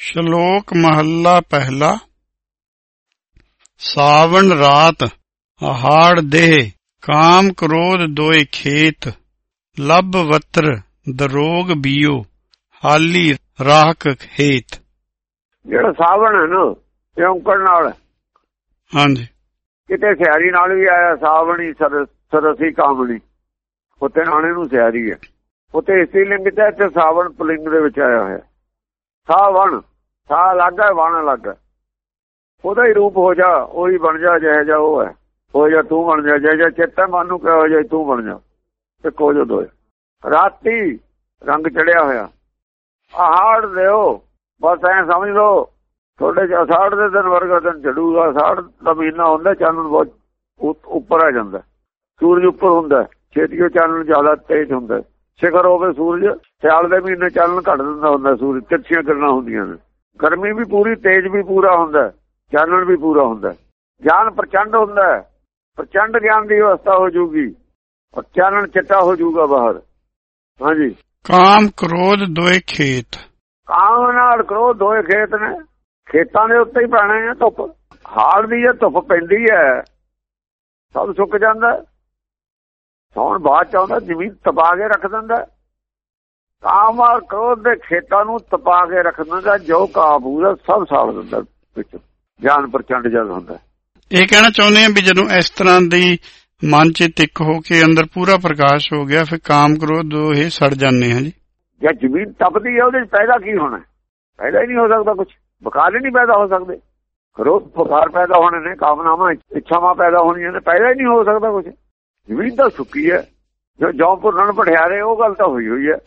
ਸ਼ਲੋਕ ਮਹੱਲਾ ਪਹਿਲਾ। ਸਾਵਣ ਰਾਤ ਹਾੜ ਦੇਹ ਕਾਮ ਕ੍ਰੋਧ ਦੋਏ ਖੇਤ ਲੱਭ ਵਤਰ ਦਰੋਗ ਬੀਓ ਹਾਲੀ ਰਾਖ ਖੇਤ ਜਿਹੜਾ ਸਾਵਣ ਹੈ ਨਾ ਇਹ ਔਂਕੜ ਨਾਲ। ਹਾਂਜੀ। ਕਿਤੇ ਸਿਆਰੀ ਨਾਲ ਵੀ ਆਇਆ ਸਾਵਣੀ ਸਰ- ਸਰਸੀ ਕਾਮਣੀ। ਉੱਤੇ ਨਾਣੇ ਨੂੰ ਸਿਆਰੀ ਹੈ। ਉੱਤੇ ਇਸੀ ਲਿੰਗ ਤੇ ਸਾਵਣ ਪੁਲਿੰਗ ਦੇ ਵਿੱਚ ਆਇਆ ਹੋਇਆ। ਸਾਵਣ। ਸਾ ਹੈ, ਵਣ ਅਲੱਗ ਹੈ। ਉਹਦਾ ਹੀ ਰੂਪ ਹੋ ਜਾ, ਉਹੀ ਬਣ ਜਾ, ਜਿਹੇ ਜਾ ਉਹ ਹੈ। ਹੋ ਜਾ ਤੂੰ ਬਣ ਜਾ, ਜਿਹੇ ਜਾ ਚੇਤਾ ਮਨ ਨੂੰ ਕਹੋ ਜਾ ਤੂੰ ਬਣ ਜਾ। ਤੇ ਕੋ ਜੋ ਦੋਏ। ਰਾਤੀ ਰੰਗ ਚੜਿਆ ਹੋਇਆ। ਆਹਾੜ ਦਿਓ, ਬਸ ਐ ਸਮਝ ਲਓ, ਤੁਹਾਡੇ ਚ ਅਸਾੜ ਦੇ ਦਿਨ ਵਰਗਾ ਦਿਨ ਚੜੂਗਾ। ਅਸਾੜ ਦਾ ਮਹੀਨਾ ਹੁੰਦਾ ਚਾਨਣ ਬਹੁਤ ਉ- ਉੱਪਰ ਆ ਜਾਂਦਾ। ਸੂਰਜ ਉੱਪਰ ਹੁੰਦਾ। ਛੇਤੀ ਚਾਨਣ ਜ਼ਿਆਦਾ ਤੇਜ਼ ਹੁੰਦਾ। ਸਿਖਰ ਹੋਵੇ ਸੂਰਜ, ਸਿਆਲ ਦੇ ਮਹੀਨੇ ਚਾਨਣ ਘਟ ਦਿੰਦਾ ਹੁੰਦਾ ਸੂਰਜ, ਤਿਰਛੀਆਂ ਕਿਰਨਾਂ ਹੁੰਦੀਆਂ ਨੇ। ਗਰਮੀ ਵੀ ਪੂਰੀ ਤੇਜ਼ ਵੀ ਪੂਰਾ ਹੁੰਦਾ ਚਾਨਣ ਵੀ ਪੂਰਾ ਹੁੰਦਾ ਗਿਆਨ ਪ੍ਰਚੰਡ ਹੁੰਦਾ। ਪ੍ਰਚੰਡ ਗਿਆਨ ਦੀ ਅਵਸਥਾ ਹੋ ਜੂਗੀ ਔਰ ਚਾਨਣ ਚਿੱਟਾ ਹੋ ਜੂਗਾ ਬਾਹਰ ਹਾਂਜੀ ਕਾਮ ਕ੍ਰੋਧ ਦੋਏ ਖੇਤ ਕਾਮ ਨਾਲ ਕਰੋ ਦੋਏ ਖੇਤ ਨੇ ਖੇਤਾਂ ਦੇ ਉੱਤੇ ਹੀ ਪੈਣਾ ਹੈ ਧੁੱਪ ਹਾੜ ਦੀ ਜੇ ਧੁੱਪ ਪੈਂਦੀ ਹੈ ਸਭ ਸੁੱਕ ਜਾਂਦਾ। ਸੌਣ ਬਾਅਦ ਚ ਆਉਂਦਾ ਜ਼ਮੀਨ ਤਪਾ ਕੇ ਰੱਖ ਦਿੰਦਾ। ਕਾਮ ਔਰ ਕ੍ਰੋਧ ਦੇ ਖੇਤਾਂ ਨੂੰ ਤਪਾ ਕੇ ਰੱਖ ਦਿੰਦਾ ਜੋ ਕਾਬੂ ਦਾ ਸਭ ਸਾੜ ਦਿੰਦਾ ਵਿੱਚ ਗਿਆਨ ਪ੍ਰਚੰਡ ਜਦ ਹੁੰਦਾ। ਇਹ ਕਹਿਣਾ ਚਾਹੁੰਦੇ ਆ ਵੀ ਜਦੋਂ ਇਸ ਤਰ੍ਹਾਂ ਦੀ ਮਨ ਚ ਤਿੱਕ ਹੋ ਕੇ ਅੰਦਰ ਪੂਰਾ ਪ੍ਰਕਾਸ਼ ਹੋ ਗਿਆ ਫਿਰ ਕਾਮ ਕ੍ਰੋਧ ਦੋਹੇ ਸੜ ਜਾਂਦੇ ਹਾਂ ਜੀ। ਜੇ ਜ਼ਮੀਨ ਤਪਦੀ ਹੈ ਉਹਦੇ ਚ ਪੈਦਾ ਕੀ ਹੋਣਾ? ਪੈਦਾ ਹੀ ਨਹੀਂ ਹੋ ਸਕਦਾ ਕੁਝ ਬੁਖਾਰ ਹੀ ਨਹੀਂ ਪੈਦਾ ਹੋ ਸਕਦੇ। ਕਰੋ ਬੁਖਾਰ ਪੈਦਾ ਹੋਣੇ ਨੇ ਕਾਮਨਾਵਾਂ ਇੱਛਾਵਾਂ ਪੈਦਾ ਹੋਣੀਆਂ ਨੇ ਪੈਦਾ ਹੀ ਨਹੀਂ ਹੋ ਸਕਦਾ ਕੁਝ ਜ਼ਮੀਨ ਤਾਂ ਸੁੱਕੀ ਹੈ। ਜੋ ਜੌਂ ਪੁਰਨ ਪਠਿਆਰੇ ਉਹ ਗੱਲ ਤਾਂ ਹੋਈ ਹੋਈ ਹੈ।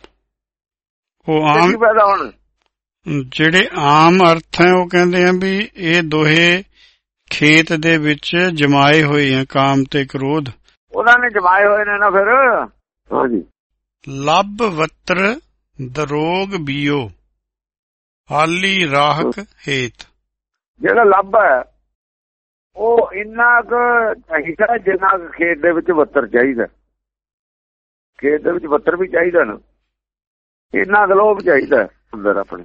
ਉਹ ਆਮ ਪੈਦਾ ਹੋਣਾ? ਜਿਹੜੇ ਆਮ ਅਰਥ ਹੈ ਉਹ ਕਹਿੰਦੇ ਆ ਵੀ ਇਹ ਦੋਹੇ ਖੇਤ ਦੇ ਵਿੱਚ ਜਮਾਏ ਹੋਏ ਆ ਕਾਮ ਤੇ ਕ੍ਰੋਧ। ਉਹਨਾਂ ਨੇ ਜਮਾਏ ਹੋਏ ਨੇ ਨਾ ਫਿਰ? ਹਾਂਜੀ। ਲੱਭ ਵਤਰ ਦਰੋਗ ਬੀਓ ਹਾਲੀ ਰਾਹਕ ਹੇਤ। ਜਿਹੜਾ ਲੱਭ ਹੈ ਉਹ ਇੰਨਾ ਕੁ ਚਾਹੀਦਾ ਜਿੰਨਾ ਖੇਤ ਦੇ ਵਿੱਚ ਬੱਤਰ ਚਾਹੀਦਾ। ਖੇਤ ਦੇ ਵਿੱਚ ਬੱਤਰ ਵੀ ਚਾਹੀਦਾ ਨਾ। ਇੰਨਾ ਗਲੋਬ ਚਾਹੀਦਾ ਅੰਦਰ ਆਪਣੇ।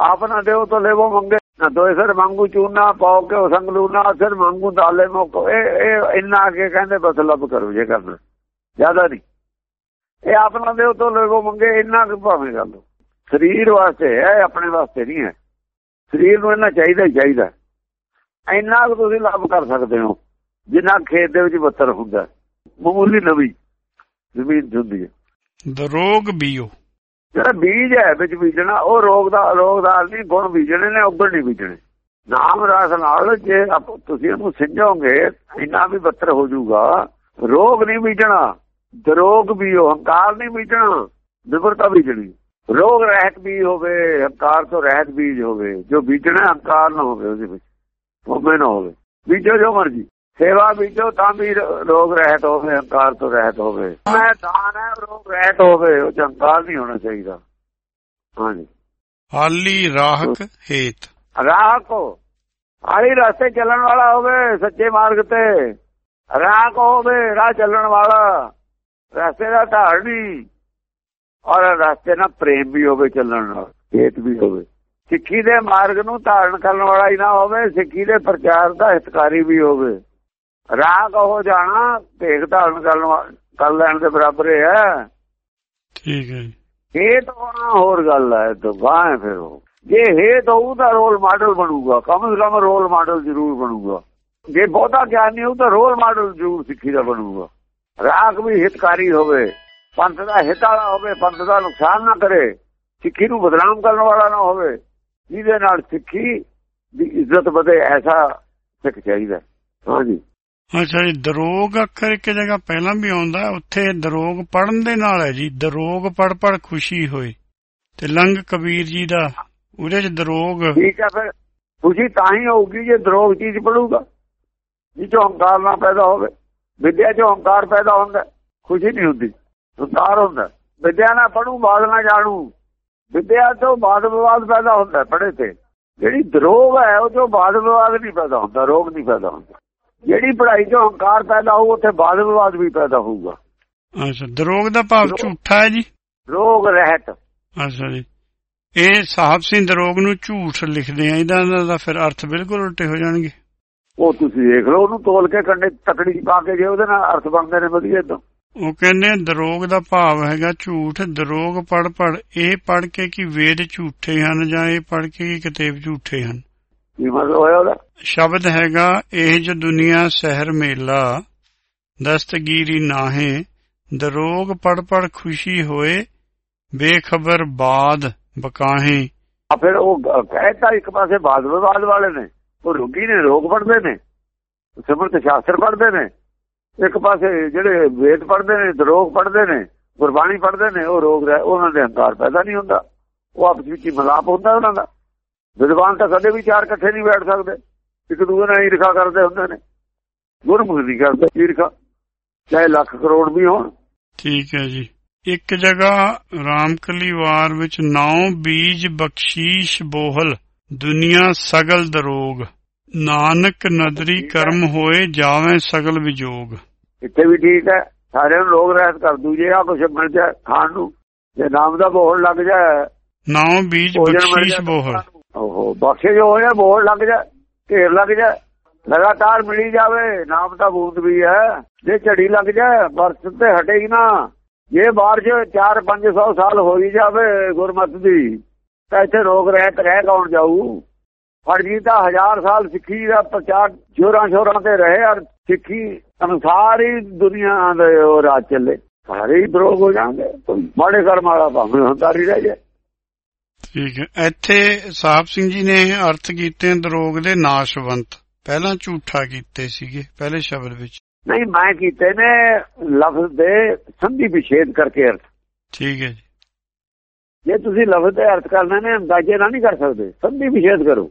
ਆਪ ਨਾ ਦਿਓ ਤਾਂ ਲੈਵੋ ਮੰਗੇ, ਨਾ ਦੋਏ ਸਰ ਮੰਗੂ ਚੂਨਾ ਪਾਓ ਕੇ ਉਹ ਸੰਗਲੂ ਸਰ ਮੰਗੂ ਦਾਲੇ ਮੋਕੋ, ਇਹ ਇਹ ਇੰਨਾ ਕੇ ਕਹਿੰਦੇ ਬਸ ਲੱਭ ਕਰੋ ਜੇ ਕਰਨਾ, ਜ਼ਿਆਦਾ ਨਹੀਂ। ਇਹ ਆਪ ਨਾ ਦਿਓ ਤਾਂ ਲੈਵੋ ਮੰਗੇ, ਇੰਨਾ ਕੁ ਭਾਵੇਂ ਗੱਲ ਸਰੀਰ ਵਾਸਤੇ ਹੈ ਆਪਣੇ ਵਾਸਤੇ ਨਹੀਂ ਹੈ। ਸਰੀਰ ਨੂੰ ਇਹਨਾਂ ਚਾਹੀਦਾ ਹੀ ਚਾਹੀਦਾ। ਇੰਨਾ ਕੁ ਤੁਸੀਂ ਲਾਭ ਕਰ ਸਕਦੇ ਹੋ, ਜਿੰਨਾ ਖੇਤ ਦੇ ਵਿੱਚ ਬੱਤਰ ਹੁੰਦਾ। ਮਾਮੂਲੀ ਨਵੀਂ ਜ਼ਮੀਨ 'ਚ ਹੁੰਦੀ ਹੈ। ਦਰੋਗ ਬੀਓ। ਜਿਹੜਾ ਬੀਜ ਹੈ ਵਿੱਚ ਬੀਜਣਾ, ਉਹ ਰੋਗ ਦਾ ਰੋਗਦਾਰ ਨਹੀਂ, ਗੁਣ ਬੀਜਣੇ ਨੇ, ਉੱਗਣ ਨਹੀਂ ਬੀਜਣੇ। ਨਾਮ ਰਸ ਨਾਲ ਜੇ ਆਪ- ਤੁਸੀਂ ਉਹਨੂੰ ਸਿੰਝੋਗੇ, ਇੰਨਾ ਵੀ ਬੱਤਰ ਹੋ ਜਾਊਗਾ। ਰੋਗ ਨਹੀਂ ਬੀਜਣਾ। ਦਰੋਗ ਵੀ ਹੰਕਾਰ ਨਹੀਂ ਬੀਜਣਾ। ਵਿਵਰਤਾ ਬੀਜਣੀ। ਰੋਗ ਰਹਿਤ ਵੀ ਹੋਵੇ, ਹੰਕਾਰ ਤੋਂ ਰਹਿਤ ਬੀਜ ਹੋਵੇ। ਜੋ ਬੀਜਣਾ, ਹੰਕਾਰ ਨਾ ਹੋਵੇ ਉਹਦੇ ਵਿੱਚ। ਹੋਵੇ ਨਾ ਹੋਵੇ। ਬੀਜੋ ਜੋ ਮਰਜ਼ੀ। ਸੇਵਾ ਬੀਜੋ ਤਾਂ ਵੀ ਰੋਗ ਰਹਿਤ ਹੋਵੇ ਹੰਕਾਰ ਤੋਂ ਰਹਿਤ ਹੋਵੇ। ਮੈਂ ਦਾਨ ਹੈ ਰੋਗ ਰਹਿਤ ਹੋਵੇ ਉਹ ਹੰਕਾਰ ਨਹੀਂ ਹੋਣਾ ਚਾਹੀਦਾ। ਹਾਂਜੀ। ਹਾਲੀ ਰਾਹਕ ਹੇਤ। ਰਾਹ ਕੋ ਆਲੀ ਰਸਤੇ ਚੱਲਣ ਵਾਲਾ ਹੋਵੇ ਸੱਚੇ ਮਾਰਗ ਤੇ। ਰਾਹ ਕੋ ਹੋਵੇ ਰਾਹ ਚੱਲਣ ਵਾਲਾ। ਰਸਤੇ ਦਾ ਧਾਰਨੀ ਔਰ ਰਸਤੇ ਨਾਲ ਪ੍ਰੇਮ ਵੀ ਹੋਵੇ ਚੱਲਣ ਨਾਲ ਹੇਤ ਵੀ ਹੋਵੇ। ਸਿੱਖੀ ਦੇ ਮਾਰਗ ਨੂੰ ਧਾਰਨ ਕਰਨ ਵਾਲਾ ਹੀ ਨਾ ਹੋਵੇ ਸਿੱਖੀ ਦੇ ਪ੍ਰਚਾਰ ਦਾ ਹਿਤਕਾਰੀ ਵੀ ਹੋਵੇ। ਰਾਹ ਕੋ ਜਾਣਾ ਭੇਖ ਧਾਰਨ ਕਰਨ ਕਰ ਲੈਣ ਦੇ ਬਰਾਬਰ ਹੀ ਹੈ। ਠੀਕ ਹੈ ਹੇਤ ਹੋਣਾ ਹੋਰ ਗੱਲ ਹੈ ਦੁਬਾਰਾ ਹੈ ਫਿਰ ਉਹ। ਜੇ ਹੋਊ ਤਾਂ ਰੋਲ ਮਾਡਲ ਬਣੂਗਾ ਕਮ ਸੇ ਕਮ ਰੋਲ ਮਾਡਲ ਜ਼ਰੂਰ ਬਣੂਗਾ। ਜੇ ਬਹੁਤਾ ਗਿਆਨ ਨਹੀਂ ਤਾਂ ਰੋਲ ਮਾਡਲ ਜ਼ਰੂਰ ਸਿੱਖੀ ਦਾ ਬਣੂਗਾ। ਰਾਗ ਵੀ ਹਿਤਕਾਰੀ ਹੋਵੇ ਪੰਥ ਦਾ ਹਿੱਤ ਵਾਲਾ ਹੋਵੇ ਪੰਥ ਦਾ ਨੁਕਸਾਨ ਨਾ ਕਰੇ ਸਿੱਖੀ ਨੂੰ ਬਦਨਾਮ ਕਰਨ ਵਾਲਾ ਨਾ ਹੋਵੇ ਜਿਹਦੇ ਨਾਲ ਸਿੱਖੀ ਦੀ ਇੱਜ਼ਤ ਵਧੇ ਐਸਾ ਸਿੱਖ ਚਾਹੀਦਾ ਹਾਂਜੀ ਅੱਛਾ ਜੀ ਦਰੋਗ ਅੱਖਰ ਇੱਕ ਜਗ੍ਹਾ ਪਹਿਲਾਂ ਵੀ ਆਉਂਦਾ, ਉੱਥੇ ਦਰੋਗ ਪੜਨ ਦੇ ਨਾਲ ਹੈ ਜੀ। ਦਰੋਗ ਪੜ ਪੜ ਖੁਸ਼ੀ ਹੋਏ। ਤੇ ਲੰਗ ਕਬੀਰ ਜੀ ਦਾ, ਉਹਦੇ ਚ ਦਰੋਗ ਠੀਕ ਹੈ ਫਿਰ। ਖੁਸ਼ੀ ਤਾਂ ਹੀ ਹੋਊਗੀ ਜੇ ਦਰੋਗ ਚੀਜ਼ ਪੜੂਗਾ ਜਿੱਚੋਂ ਹੰਕਾਰ ਨਾ ਪੈਦਾ ਹੋਵੇ। ਵਿਦਿਆ ਚੋਂ ਹੰਕਾਰ ਪੈਦਾ ਹੁੰਦਾ। ਖੁਸ਼ੀ ਨਹੀਂ ਹੁੰਦੀ। ਹੰਕਾਰ ਹੁੰਦਾ। ਵਿਦਿਆ ਨਾ ਪੜੂ ਬਾਦ ਨਾ ਜਾਣੂ। ਵਿਦਿਆ ਤੋਂ ਬਾਦ ਵਿਵਾਦ ਪੈਦਾ ਹੁੰਦਾ ਪੜੇ ਤੇ। ਜਿਹੜੀ ਦਰੋਗ ਹੈ, ਉਹ ਚੋਂ ਬਾਦ ਵਿਵਾਦ ਨਹੀਂ ਪੈਦਾ ਹੁੰਦਾ, ਰੋਗ ਨਹੀਂ ਪੈਦਾ ਹੁੰਦਾ। ਜਿਹੜੀ ਪੜ੍ਹਾਈ ਚੋਂ ਹੰਕਾਰ ਪੈਦਾ ਹੋਊ ਉੱਥੇ ਬਾਦ ਵਿਵਾਦ ਵੀ ਪੈਦਾ ਹੋਊਗਾ। ਅੱਛਾ ਦਰੋਗ ਦਾ ਭਾਵ ਝੂਠਾ ਹੈ ਜੀ? ਰੋਗ ਰਹਿਤ। ਅੱਛਾ ਜੀ। ਇਹ ਸਾਹਿਬ ਸਿੰਘ ਦਰੋਗ ਨੂੰ ਝੂਠ ਲਿਖਦੇ ਆ ਇਹਦਾ ਦਾ ਫਿਰ ਅਰਥ ਬਿਲਕੁਲ ਉਲਟੇ ਹੋ ਜਾਣਗੇ। ਉਹ ਤੁਸੀਂ ਦੇਖ ਲਓ ਉਹਨੂੰ ਤੋਲ ਕੇ ਕੰਡੇ ਤਕੜੀ ਪਾ ਕੇ ਜੇ ਉਹਦੇ ਨਾਲ ਅਰਥ ਬਣਦੇ ਨੇ ਵਧੀਆ ਤੋਂ ਉਹ ਕਹਿੰਦੇ ਦਰੋਗ ਦਾ ਭਾਵ ਹੈਗਾ ਝੂਠ ਦਰੋਗ ਪੜ ਪੜ ਇਹ ਪੜ ਕੇ ਕਿ ਵੇਦ ਝੂਠੇ ਹਨ ਜਾਂ ਇਹ ਪੜ ਕੇ ਕਿ ਕਿਤਾਬ ਝੂਠੇ ਹਨ? ਕੀ ਮਤਲਬ ਹੋਇਆ ਉਹਦਾ। ਸ਼ਬਦ ਹੈਗਾ ਇਹ ਜੋ ਦੁਨੀਆ ਸ਼ਹਿਰ ਮੇਲਾ ਦਸਤਗੀਰੀ ਨਾਹੇ ਦਰੋਗ ਪੜ ਪੜ ਖੁਸ਼ੀ ਹੋਏ ਬੇਖਬਰ ਬਾਦ ਬਕਾਹੇ। ਆ ਫਿਰ ਉਹ ਕਹਿਤਾ ਇੱਕ ਪਾਸੇ ਬਾਦ ਵਿਵਾਦ ਵਾਲੇ ਨੇ ਉਹ ਰੋਗੀ ਨੇ ਰੋਗ ਪੜਦੇ ਨੇ ਸਿਮਰਤ ਸ਼ਾਸਤਰ ਪੜਦੇ ਨੇ। ਇੱਕ ਪਾਸੇ ਜਿਹੜੇ ਵੇਦ ਪੜਦੇ ਨੇ ਦਰੋਗ ਪੜਦੇ ਨੇ ਗੁਰਬਾਣੀ ਪੜਦੇ ਨੇ ਉਹ ਰੋਗ ਉਹਨਾਂ ਦੇ ਹੰਕਾਰ ਪੈਦਾ ਨਹੀਂ ਹੁੰਦਾ। ਉਹ ਆਪਸ ਵਿੱਚ ਹੀ ਮਲਾਪ ਹੁੰਦਾ ਉਹਨਾਂ ਦਾ। ਵਿਦਵਾਨ ਤਾਂ ਕਦੇ ਵੀ ਚਾਰ ਇਕੱਠੇ ਨਹੀਂ ਬੈਠ ਸਕਦੇ। ਇੱਕ ਦੂਜੇ ਨਾਲ ਈਰਖਾ ਕਰਦੇ ਹੁੰਦੇ ਨੇ। ਗੁਰਮੁਖ ਨਹੀਂ ਕਰਦੇ ਈਰਖਾ ਚਾਹੇ ਲੱਖ ਕਰੋੜ ਵੀ ਹੋਣ। ਠੀਕ ਹੈ ਜੀ। ਇੱਕ ਜਗ੍ਹਾ ਰਾਮਕਲੀ ਵਾਰ ਵਿੱਚ ਨੌ ਬੀਜ ਬਖਸ਼ੀਸ਼ ਬੋਹਲ ਦੁਨੀਆ ਸਗਲ ਦਰੋਗ। ਨਾਨਕ ਨਦਰੀ ਕਰਮ ਹੋਏ ਜਾਵੇਂ ਸਗਲ ਵਿਜੋਗ। ਇੱਥੇ ਵੀ ਠੀਕ ਹੈ। ਸਾਰਿਆਂ ਨੂੰ ਲੋਕ ਰਹਿਤ ਕਰ ਦੂ ਜੇ ਆ ਕੁਛ ਮਿਲ ਜਾਏ ਖਾਣ ਨੂੰ। ਜੇ ਨਾਮ ਦਾ ਬੋਹੜ ਲੱਗ ਜਾਏ ਨੌ ਬੀਜ ਬਖਸ਼ੀਸ਼ ਬੋਹਲ। ਓਹੋ ਬਖਸ਼ੇ ਜੋ ਹੋਇਆ ਬੋਹੜ ਲੱਗ ਜਾਏ ਢੇਰ ਲੱਗ ਜਾਏ ਲਗਾਤਾਰ ਮਿਲੀ ਜਾਵੇ, ਨਾਮ ਦਾ ਬੂੰਦ ਵੀ ਹੈ। ਜੇ ਝੜੀ ਲੱਗ ਜਾਏ ਬਰਸ ਤੇ ਹਟੇਗੀ ਨਾ। ਜੇ ਬਾਰਿਸ਼ 4-500 ਸਾਲ ਹੋਈ ਜਾਵੇ ਗੁਰਮਤ ਦੀ, ਤਾਂ ਇੱਥੇ ਰੋਗ ਰਹਿਤ ਰਹਿ ਕੌਣ ਜਾਊ? ਫਰਜੀ ਤਾਂ ਹਜ਼ਾਰ ਸਾਲ ਸਿੱਖੀ ਦਾ ਪ੍ਰਚਾਰ ਜੋਰਾਂ ਸ਼ੋਰਾਂ ਤੇ ਰਹੇ ਔਰ ਸਿੱਖੀ ਅਨੁਸਾਰ ਹੀ ਦੁਨੀਆ ਦੇ ਉਹ ਰਾਜ ਚੱਲੇ। ਸਾਰੇ ਹੀ ਦਰੋਗ ਹੋ ਜਾਣਗੇ। ਕੋਈ ਮਾੜੇ ਕਰਮ ਵਾਲਾ ਭਾਵੇਂ ਹੰਕਾਰੀ ਰਹਿ ਜਾਏ। ਠੀਕ ਹੈ। ਇੱਥੇ ਸਾਹਿਬ ਸਿੰਘ ਜੀ ਨੇ ਅਰਥ ਕੀਤੇ ਦਰੋਗ ਦੇ ਨਾਸ਼ਵੰਤ। ਪਹਿਲਾਂ ਝੂਠਾ ਕੀਤੇ ਸੀਗੇ ਪਹਿਲੇ ਸ਼ਬਦ ਵਿੱਚ। ਨਹੀਂ ਮੈਂ ਕੀਤੇ ਨੇ ਲਫ਼ਜ਼ ਦੇ ਸੰਧੀ ਵਿਛੇਦ ਕਰਕੇ ਅਰਥ। ਠੀਕ ਹੈ ਜੀ। ਜੇ ਤੁਸੀਂ ਲਫ਼ਜ਼ ਦੇ ਅਰਥ ਕਰਨੇ ਨੇ ਅੰਦਾਜ਼ੇ ਨਾਲ ਨਹੀਂ ਕਰ ਸਕਦੇ। ਸੰਧੀ ਵਿਛੇਦ ਕਰੋ।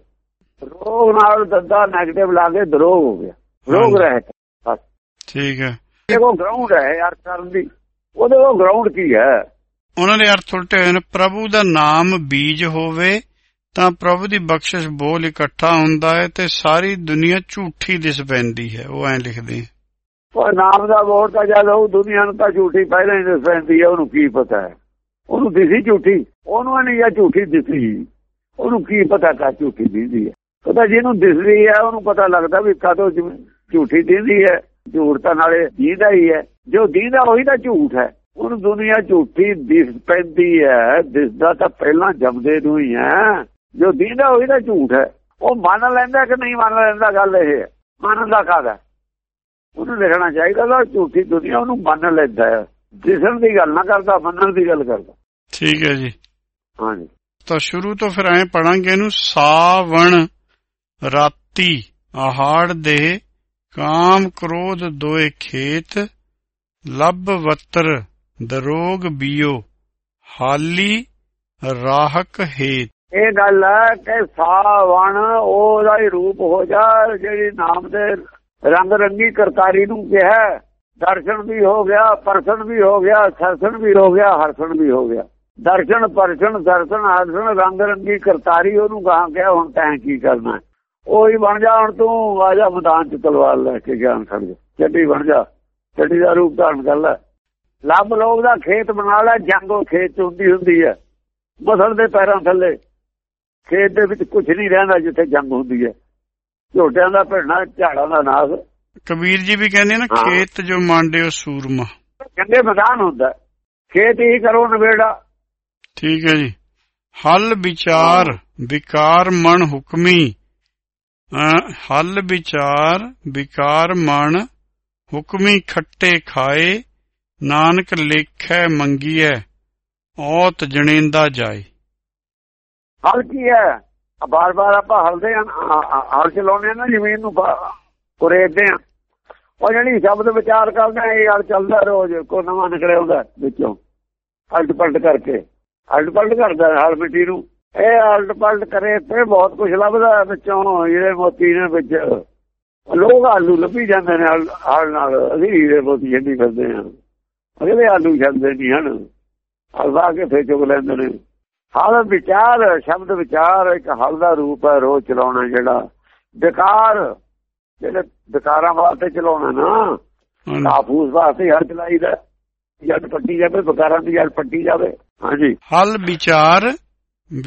ਰੋਗ ਨਾਲ ਦੰਦਾ 네ਗੇਟਿਵ ਲਾ ਕੇ ਦਰੋਗ ਹੋ ਗਿਆ। ਰੋਗ। ਰਹਿਤ ਬਸ। ਠੀਕ ਹੈ। ਇਹ ਉਹ ਗਰਾਊਂਡ ਹੈ ਅਰਥ ਕਰਨ ਦੀ। ਉਹਦੇ ਉਹ ਗਰਾਊਂਡ ਕੀ ਹੈ? ਉਹਨਾਂ ਦੇ ਅਰਥ ਉਲਟੇ ਹੋਏ ਨੇ, ਪ੍ਰਭੂ ਦਾ ਨਾਮ ਬੀਜ ਹੋਵੇ, ਤਾਂ ਪ੍ਰਭੂ ਦੀ ਬਖਸ਼ਿਸ਼ ਬੋਲ ਇਕੱਠਾ ਹੁੰਦਾ ਹੈ ਤੇ ਸਾਰੀ ਦੁਨੀਆ ਝੂਠੀ ਦਿਸ ਪੈਂਦੀ ਹੈ। ਉਹ ਐਂ ਲਿਖਦੇ ਆ। ਨਾਮ ਦਾ ਬੋਰ ਤਾਂ ਜਦ ਉਹ ਦੁਨੀਆ ਨੂੰ ਤਾਂ ਝੂਠੀ ਪਹਿਲਾਂ ਹੀ ਦਿਸ ਪੈਂਦੀ ਹੈ, ਉਹਨੂੰ ਕੀ ਪਤਾ ਹੈ? ਉਹਨੂੰ ਦਿਸੀ ਝੂਠੀ? ਉਹਨੂੰ ਨਹੀਂ ਜਾਂ ਝੂਠੀ ਦਿਸੀ। ਉਹਨੂੰ ਕੀ ਪਤਾ ਕਾ ਝੂਠੀ ਦਿਸਦੀ ਹੈ? ਪਤਾ ਜਿਹਨੂੰ ਦਿਸਦੀ ਹੈ, ਉਹਨੂੰ ਪਤਾ ਲੱਗਦਾ ਵੀ ਕਦੋਂ ਝੂਠੀ ਦਿਸਦੀ ਹੈ। ਝੂਠ ਤਾਂ ਨਾਲੇ ਦੀਦਾ ਹੀ ਹੈ। ਜੋ ਦੀਦਾ ਉਹੀ ਤਾਂ ਝੂਠ ਹੈ। ਉਹਨੂੰ ਦੁਨੀਆ ਝੂਠੀ ਦਿਸ ਪੈਂਦੀ ਹੈ ਦਿਸਦਾ ਤਾਂ ਪਹਿਲਾਂ ਜੰਮਦੇ ਨੂੰ ਹੀ ਹੈ। ਜੋ ਦੀਦਾ ਉਹੀ ਤਾਂ ਝੂਠ ਹੈ। ਉਹ ਮੰਨ ਲੈਂਦਾ ਕਿ ਨਹੀਂ ਮੰਨ ਲੈਂਦਾ ਗੱਲ ਇਹ ਹੈ। ਮੰਨਣ ਦਾ ਕਾਹਦਾ ਉਹਨੂੰ ਲਿਖਣਾ ਚਾਹੀਦਾ ਤਾਂ ਝੂਠੀ ਦੁਨੀਆ ਉਹਨੂੰ ਮੰਨ ਲੈਂਦਾ ਹੈ। ਦਿਸਣ ਦੀ ਗੱਲ ਨਾ ਕਰਦਾ ਮੰਨਣ ਦੀ ਗੱਲ ਕਰਦਾ। ਠੀਕ ਹੈ ਜੀ। ਹਾਂਜੀ। ਤਾਂ ਸ਼ੁਰੂ ਤੋਂ ਫਿਰ ਐਂ ਪੜਾਂਗੇ ਇਹਨੂੰ ਸਾਵਣ ਰਾਤੀ ਆਹਾੜ ਦੇ ਕਾਮ ਕ੍ਰੋਧ ਦੋਏ ਖੇਤ ਲੱਭ ਵਤਰ ਦਰੋਗ ਬੀਓ, ਹਾਲੀ ਰਾਹਕ ਹੇਤ। ਇਹ ਗੱਲ ਹੈ ਕਿ ਸਾਵਣ ਉਹਦਾ ਹੀ ਰੂਪ ਹੋ ਜਾ ਜਿਹੜੀ ਨਾਮ ਦੇ ਰੰਗ ਰੰਗੀ ਕਰਤਾਰੀ ਨੂੰ ਕਿਹਾ। ਦਰਸ਼ਨ ਵੀ ਹੋ ਗਿਆ, ਪਰਸਨ ਵੀ ਹੋ ਗਿਆ, ਸਰਸਨ ਵੀ ਹੋ ਗਿਆ, ਹਰਸਨ ਵੀ ਹੋ ਗਿਆ। ਦਰਸ਼ਨ, ਪਰਸਨ ਦਰਸ਼ਨ ਹਰਸਨ ਰੰਗ ਰੰਗੀ ਕਰਤਾਰੀ ਉਹਨੂੰ ਕਹਾਂ ਕਿਹਾ, ਹੁਣ ਤੈਂ ਕੀ ਕਰਨਾ? ਉਹੀ ਬਣ ਜਾ ਹੁਣ ਤੂੰ, ਆ ਜਾ ਮੈਦਾਨ ਚ ਤਲਵਾਰ ਲੈ ਕੇ ਗਿਆਨ ਖੜ ਜਾ। ਚੱਡੀ ਬਣ ਜਾ। ਚੱਡੀ ਦਾ ਰੂਪ ਧਾਰਨ ਕਰ ਲੈ। ਲੱਭ ਲੋਕ ਦਾ ਖੇਤ ਬਣਾ ਲੈ ਜੰਗ ਉਹ ਖੇਤ ਚ ਹੁੰਦੀ ਹੁੰਦੀ ਹੈ। ਮਸਲ ਦੇ ਪੈਰਾਂ ਥੱਲੇ। ਖੇਤ ਦੇ ਵਿੱਚ ਕੁਝ ਨਹੀਂ ਰਹਿੰਦਾ ਜਿੱਥੇ ਜੰਗ ਹੁੰਦੀ ਹੈ। ਝੋਟਿਆਂ ਦਾ ਭਿੜਨਾ ਝਾੜਾਂ ਦਾ ਨਾਸ। ਕਬੀਰ ਜੀ ਵੀ ਕਹਿੰਦੇ ਨਾ। ਖੇਤ ਜੋ ਮਾਂਡਿਓ ਸੂਰਮਾ। ਚੰਗੇ ਮੈਦਾਨ ਹੁੰਦਾ। ਖੇਤ ਹੀ ਕਰੋ ਨਵੇੜਾ। ਠੀਕ ਹੈ ਜੀ। ਹਲ ਵਿਚਾਰ ਵਿਕਾਰ ਮਨ ਹੁਕਮੀ। ਹਲ ਵਿਚਾਰ ਵਿਕਾਰ ਮਨ ਹੁਕਮੀ ਖੱਟੇ ਖਾਏ। ਨਾਨਕ ਲੇਖੈ ਮੰਗੀਐ, ਔਤ ਜਣੇਂਦਾ ਜਾਏ। ਹਲ ਕੀ ਹੈ? ਬਾਰ-ਬਾਰ ਆਪਾਂ ਹਲਦੇ ਆਂ ਹਲ ਚਲਾਉਂਦੇ ਆ ਨਾ, ਜ਼ਮੀਨ ਨੂੰ ਕੁਰੇਦਦੇ ਆ ਉਹ ਜਿਹੜੀ ਸ਼ਬਦ ਵਿਚਾਰ ਕਰਦੇ ਇਹ ਹਲ ਚੱਲਦਾ ਰੋਜ਼ ਕੋ ਨਵਾਂ ਨਿਕਲਿਆ ਹੁੰਦਾ ਵਿੱਚੋਂ। ਹਲਟ ਪਲਟ ਕਰਕੇ। ਹਲਟ ਪਲਟ ਕਰਦਾ ਹਲ ਮਿੱਟੀ ਨੂੰ। ਇਹ ਅਲਟ ਪਲਟ ਕਰੇ ਤੇ ਬਹੁਤ ਕੁਝ ਲੱਭਦਾ ਹੈ ਵਿੱਚੋਂ ਜਿਹੜੇ ਮੋਤੀ ਨੇ ਵਿੱਚ। ਲੋਕ ਆਲੂ ਲੱਭੀ ਜਾਂਦੇ ਨੇ ਹਲ ਨਾਲ। ਅਸੀਂ ਹੀਰੇ ਮੋਤੀ ਜੰਡੀ ਫਿਰਦੇ ਆ ਅਗਲੇ ਆਲੂ ਜਾਂਦੇ ਨਹੀਂ ਹਨ। ਹਲਵਾ ਕੇ ਫੇਰ ਚੁਗ ਲੈਂਦੇ ਨੇ। ਹਲ ਵਿਚਾਰ ਸ਼ਬਦ ਵਿਚਾਰ ਇੱਕ ਹਲ ਦਾ ਰੂਪ ਹੈ ਰੋਜ਼ ਚਲਾਉਣਾ ਜਿਹੜਾ। ਵਿਕਾਰ ਜਿਹੜੇ ਵਿਕਾਰਾਂ ਵਾਸਤੇ ਚਲਾਉਣਾ ਨਾ। ਕਾਫੂਸ ਵਾਸਤੇ ਹਲ ਚਲਾਈਦਾ ਜਦ ਪੱਟੀ ਜਾਵੇ ਵਿਕਾਰਾਂ ਦੀ ਜਦ ਪੱਟੀ ਜਾਵੇ। ਹਾਂਜੀ। ਹਲ ਵਿਚਾਰ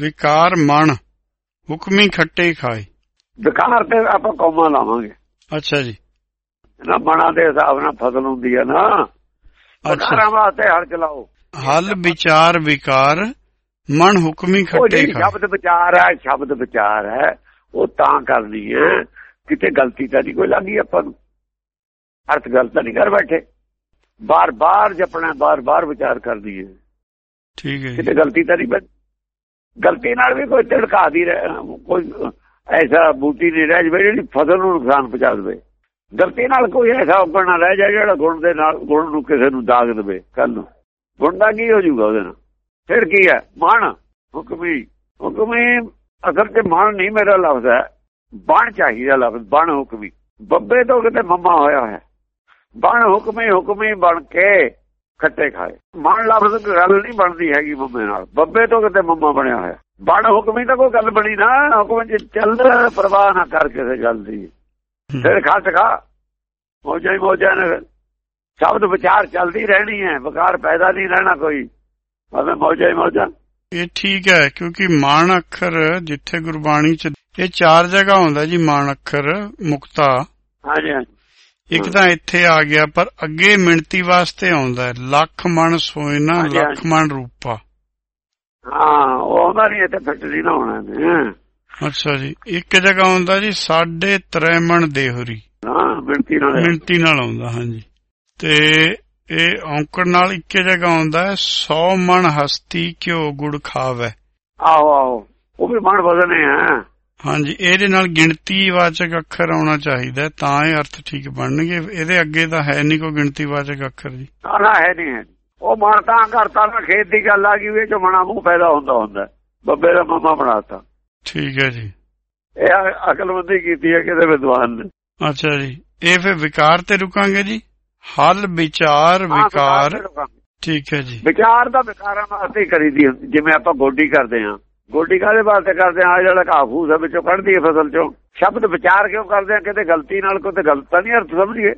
ਵਿਕਾਰ ਮਨ ਹੁਕਮੀ ਖੱਟੇ ਖਾਏ। ਵਿਕਾਰ ਤੇ ਆਪਾਂ ਕੌਮਾਂ ਲਾਵਾਂਗੇ। ਅੱਛਾ ਜੀ। ਨਾ ਮਨਾਂ ਦੇ ਹਿਸਾਬ ਨਾਲ ਫਸਲ ਹੁੰਦੀ ਹੈ ਨਾ। ਵਿਕਾਰਾਂ ਵਾਸਤੇ ਹਲ ਚਲਾਓ। ਹਲ ਵਿਚਾਰ ਵਿਕਾਰ ਮਨ ਹੁਕਮੀ ਖੱਟੇ ਖਾਏ ਸ਼ਬਦ ਵਿਚਾਰ ਹੈ ਸ਼ਬਦ ਵਿਚਾਰ ਹੈ ਉਹ ਤਾਂ ਕਰਨੀ ਹੈ ਕਿਤੇ ਗਲਤੀ ਤਾਂ ਨਹੀਂ ਕੋਈ ਲੱਗੀ ਆਪਾਂ ਨੂੰ। ਅਰਥ ਗਲਤ ਤਾਂ ਨਹੀਂ ਕਰ ਬੈਠੇ। ਬਾਰ-ਬਾਰ ਜਪਣਾ ਬਾਰ-ਬਾਰ ਵਿਚਾਰ ਕਰਦੀ ਹੈ। ਠੀਕ ਹੈ ਕਿਤੇ ਗਲਤੀ ਤਾਂ ਨਹੀਂ ਗਲਤੀ ਨਾਲ ਵੀ ਕੋਈ ਝੜਕਾ ਦੀ ਕੋਈ ਐਸਾ ਬੂਟੀ ਨਹੀਂ ਰਹਿ ਜਵੇ ਜਿਹੜੀ ਫਸਲ ਨੂੰ ਨੁਕਸਾਨ ਪਹੁੰਚਾ ਦੇਵੇ। ਗਲਤੀ ਨਾਲ ਕੋਈ ਐਸਾ ਉਗਣ ਨਾ ਰਹਿ ਜਾਏ ਜਿਹੜਾ ਗੁਣ ਦੇ ਨਾਲ, ਗੁਣ ਨੂੰ ਕਿਸੇ ਨੂੰ ਦਾਗ ਦੇਵੇ ਕੱਲ ਨੂੰ। ਗੁਣ ਦਾ ਕੀ ਹੋ ਜਾਊਗਾ ਉਹਦੇ ਨਾਲ? ਫਿਰ ਕੀ ਹੈ? ਮਨ ਹੁਕਮੀ ਹੁਕਮੀ ਅਸਲ ਤੇ ਮਨ ਨਹੀਂ ਮੇਰਾ ਲਫ਼ਜ਼ ਹੈ, ਬਣ ਚਾਹੀਦਾ ਲਫ਼ਜ਼, ਬਣ ਹੁਕਮੀ ਬੱਬੇ ਤੋਂ ਕਿਤੇ ਮੰਮਾ ਹੋਇਆ ਹੈ ਬਣ ਹੁਕਮੀ ਹੁਕਮੀ ਬਣ ਕੇ ਖੱਟੇ ਖਾਏ। ਮਨ ਲਫ਼ਜ਼ ਗੱਲ ਨਹੀਂ ਬਣਦੀ ਹੈਗੀ ਮੰਮੇ ਨਾਲ। ਬੱਬੇ ਤੋਂ ਕਿਤੇ ਮੰਮਾ ਬਣਿਆ ਹੋਇਆ। ਬਣ ਹੁਕਮੀ ਤਾਂ ਕੋਈ ਗੱਲ ਬਣੀ ਨਾ। ਹੁਕਮ ਚ ਚੱਲ, ਪ੍ਰਵਾਹ ਨਾ ਕਰ ਕਿਸੇ ਗੱਲ ਦੀ। ਫਿਰ ਖਾ ਸਕਾ। ਮੋਜਾਂ ਹੀ ਮੋਜਾਂ ਨੇ ਸ਼ਬਦ ਵਿਚਾਰ ਚੱਲਦੀ ਰਹਿਣੀ ਹੈ ਵਿਕਾਰ ਪੈਦਾ ਨਹੀਂ ਰਹਿਣਾ ਕੋਈ। ਭਾਵੇਂ ਮੋਜਾਂ ਹੀ ਮੋਜਾਂ। ਇਹ ਠੀਕ ਹੈ ਕਿਉਂਕਿ ਮਾਣ ਅੱਖਰ ਜਿੱਥੇ ਗੁਰਬਾਣੀ ਚ ਇਹ ਚਾਰ ਜਗ੍ਹਾ ਹੁੰਦਾ ਜੀ ਮਾਣ ਅੱਖਰ ਮੁਕਤਾ। ਹਾਂਜੀ ਇੱਕ ਤਾਂ ਇੱਥੇ ਆ ਗਿਆ ਪਰ ਅੱਗੇ ਮਿਣਤੀ ਵਾਸਤੇ ਆਉਂਦਾ ਲੱਖ ਮਨ ਸੋਇਨਾ ਲੱਖ। ਮਨ ਰੂਪਾ। ਹਾਂ ਉਹ ਉਹਨਾਂ ਨਹੀਂ ਇੱਥੇ ਫਿੱਟ ਨਹੀਂ ਨਾ ਹੋਣਾ। ਨੇ ਅੱਛਾ ਜੀ। ਇੱਕ ਜਗ੍ਹਾ ਆਉਂਦਾ ਜੀ ਸਾਢੇ ਤਰੇ ਮਣ ਦੇਹਰੀ। ਹਾਂ ਮਿੰਤੀ ਨਾਲ ਨਾਲ ਆਉਂਦਾ ਹਾਂਜੀ। ਤੇ ਇਹ ਔਂਕੜ ਨਾਲ ਇੱਕੇ ਜਗ੍ਹਾ ਆਉਂਦਾ ਹੈ 100 ਮਣ ਹਸਤੀ ਘਿਓ ਗੁੜ ਖਾਵੇ। ਆਹੋ ਆਹੋ। ਉਹ ਵੀ ਮਨ ਬਦਲਨੇ ਆ। ਹਾਂਜੀ ਇਹਦੇ ਨਾਲ ਗਿਣਤੀ ਵਾਚਕ ਅੱਖਰ ਆਉਣਾ ਚਾਹੀਦਾ ਤਾਂ ਇਹ ਅਰਥ ਠੀਕ ਬਣਨਗੇ। ਇਹਦੇ ਅੱਗੇ ਤਾਂ ਹੈ ਨਹੀਂ ਕੋਈ ਗਿਣਤੀ ਵਾਚਕ ਅੱਖਰ ਜੀ। ਨਾ ਹੈ ਨਹੀਂ ਉਹ ਮਨ ਤਾਂ ਕਰਤਾ ਨਾ ਖੇਤ ਦੀ ਗੱਲ ਆ ਗਈ ਵੀ ਇਹ ਚ ਮਣਾ ਮੂੰਹ ਪੈਦਾ ਹੁੰਦਾ ਹੁੰਦਾ ਬੱਬੇ ਦਾ ਮਾਮਾ ਬਣਾਤਾ। ਠੀਕ ਹੈ ਜੀ। ਇਹ ਅ- ਅਕਲਮੰਦੀ ਕੀਤੀ ਹੈ ਕਿਸੇ ਵਿਦਵਾਨ ਨੇ। ਅੱਛਾ ਜੀ। ਇਹ ਫਿਰ ਵਿਕਾਰ ਤੇ ਰੁਕਾਂਗੇ ਜੀ? ਹਲ ਵਿਚਾਰ ਵਿਕਾਰ। ਠੀਕ ਹੈ ਜੀ। ਵਿਚਾਰ ਦਾ ਵਿਕਾਰਾਂ ਵਾਸਤੇ ਕਰੀਦੀ ਹੁੰਦੀ। ਜਿਵੇਂ ਆਪਾਂ ਗੋਡੀ ਕਰਦੇ ਹਾਂ। ਗੋਡੀ ਕਾਹਦੇ ਵਾਸਤੇ ਕਰਦੇ ਆਹ ਜਿਹੜਾ ਘਾਹ ਫੂਸ ਹੈ ਵਿੱਚੋਂ ਕੱਢਦੀ ਹੈ ਫਸਲ ਚੋਂ। ਸ਼ਬਦ ਵਿਚਾਰ ਕਿਉਂ ਕਰਦੇ ਹਾਂ? ਕਿਤੇ ਗਲਤੀ ਨਾਲ ਕੋਈ ਤੇ ਗਲਤ ਤਾਂ ਨਹੀਂ ਅਰਥ ਸਮਝੀਏ।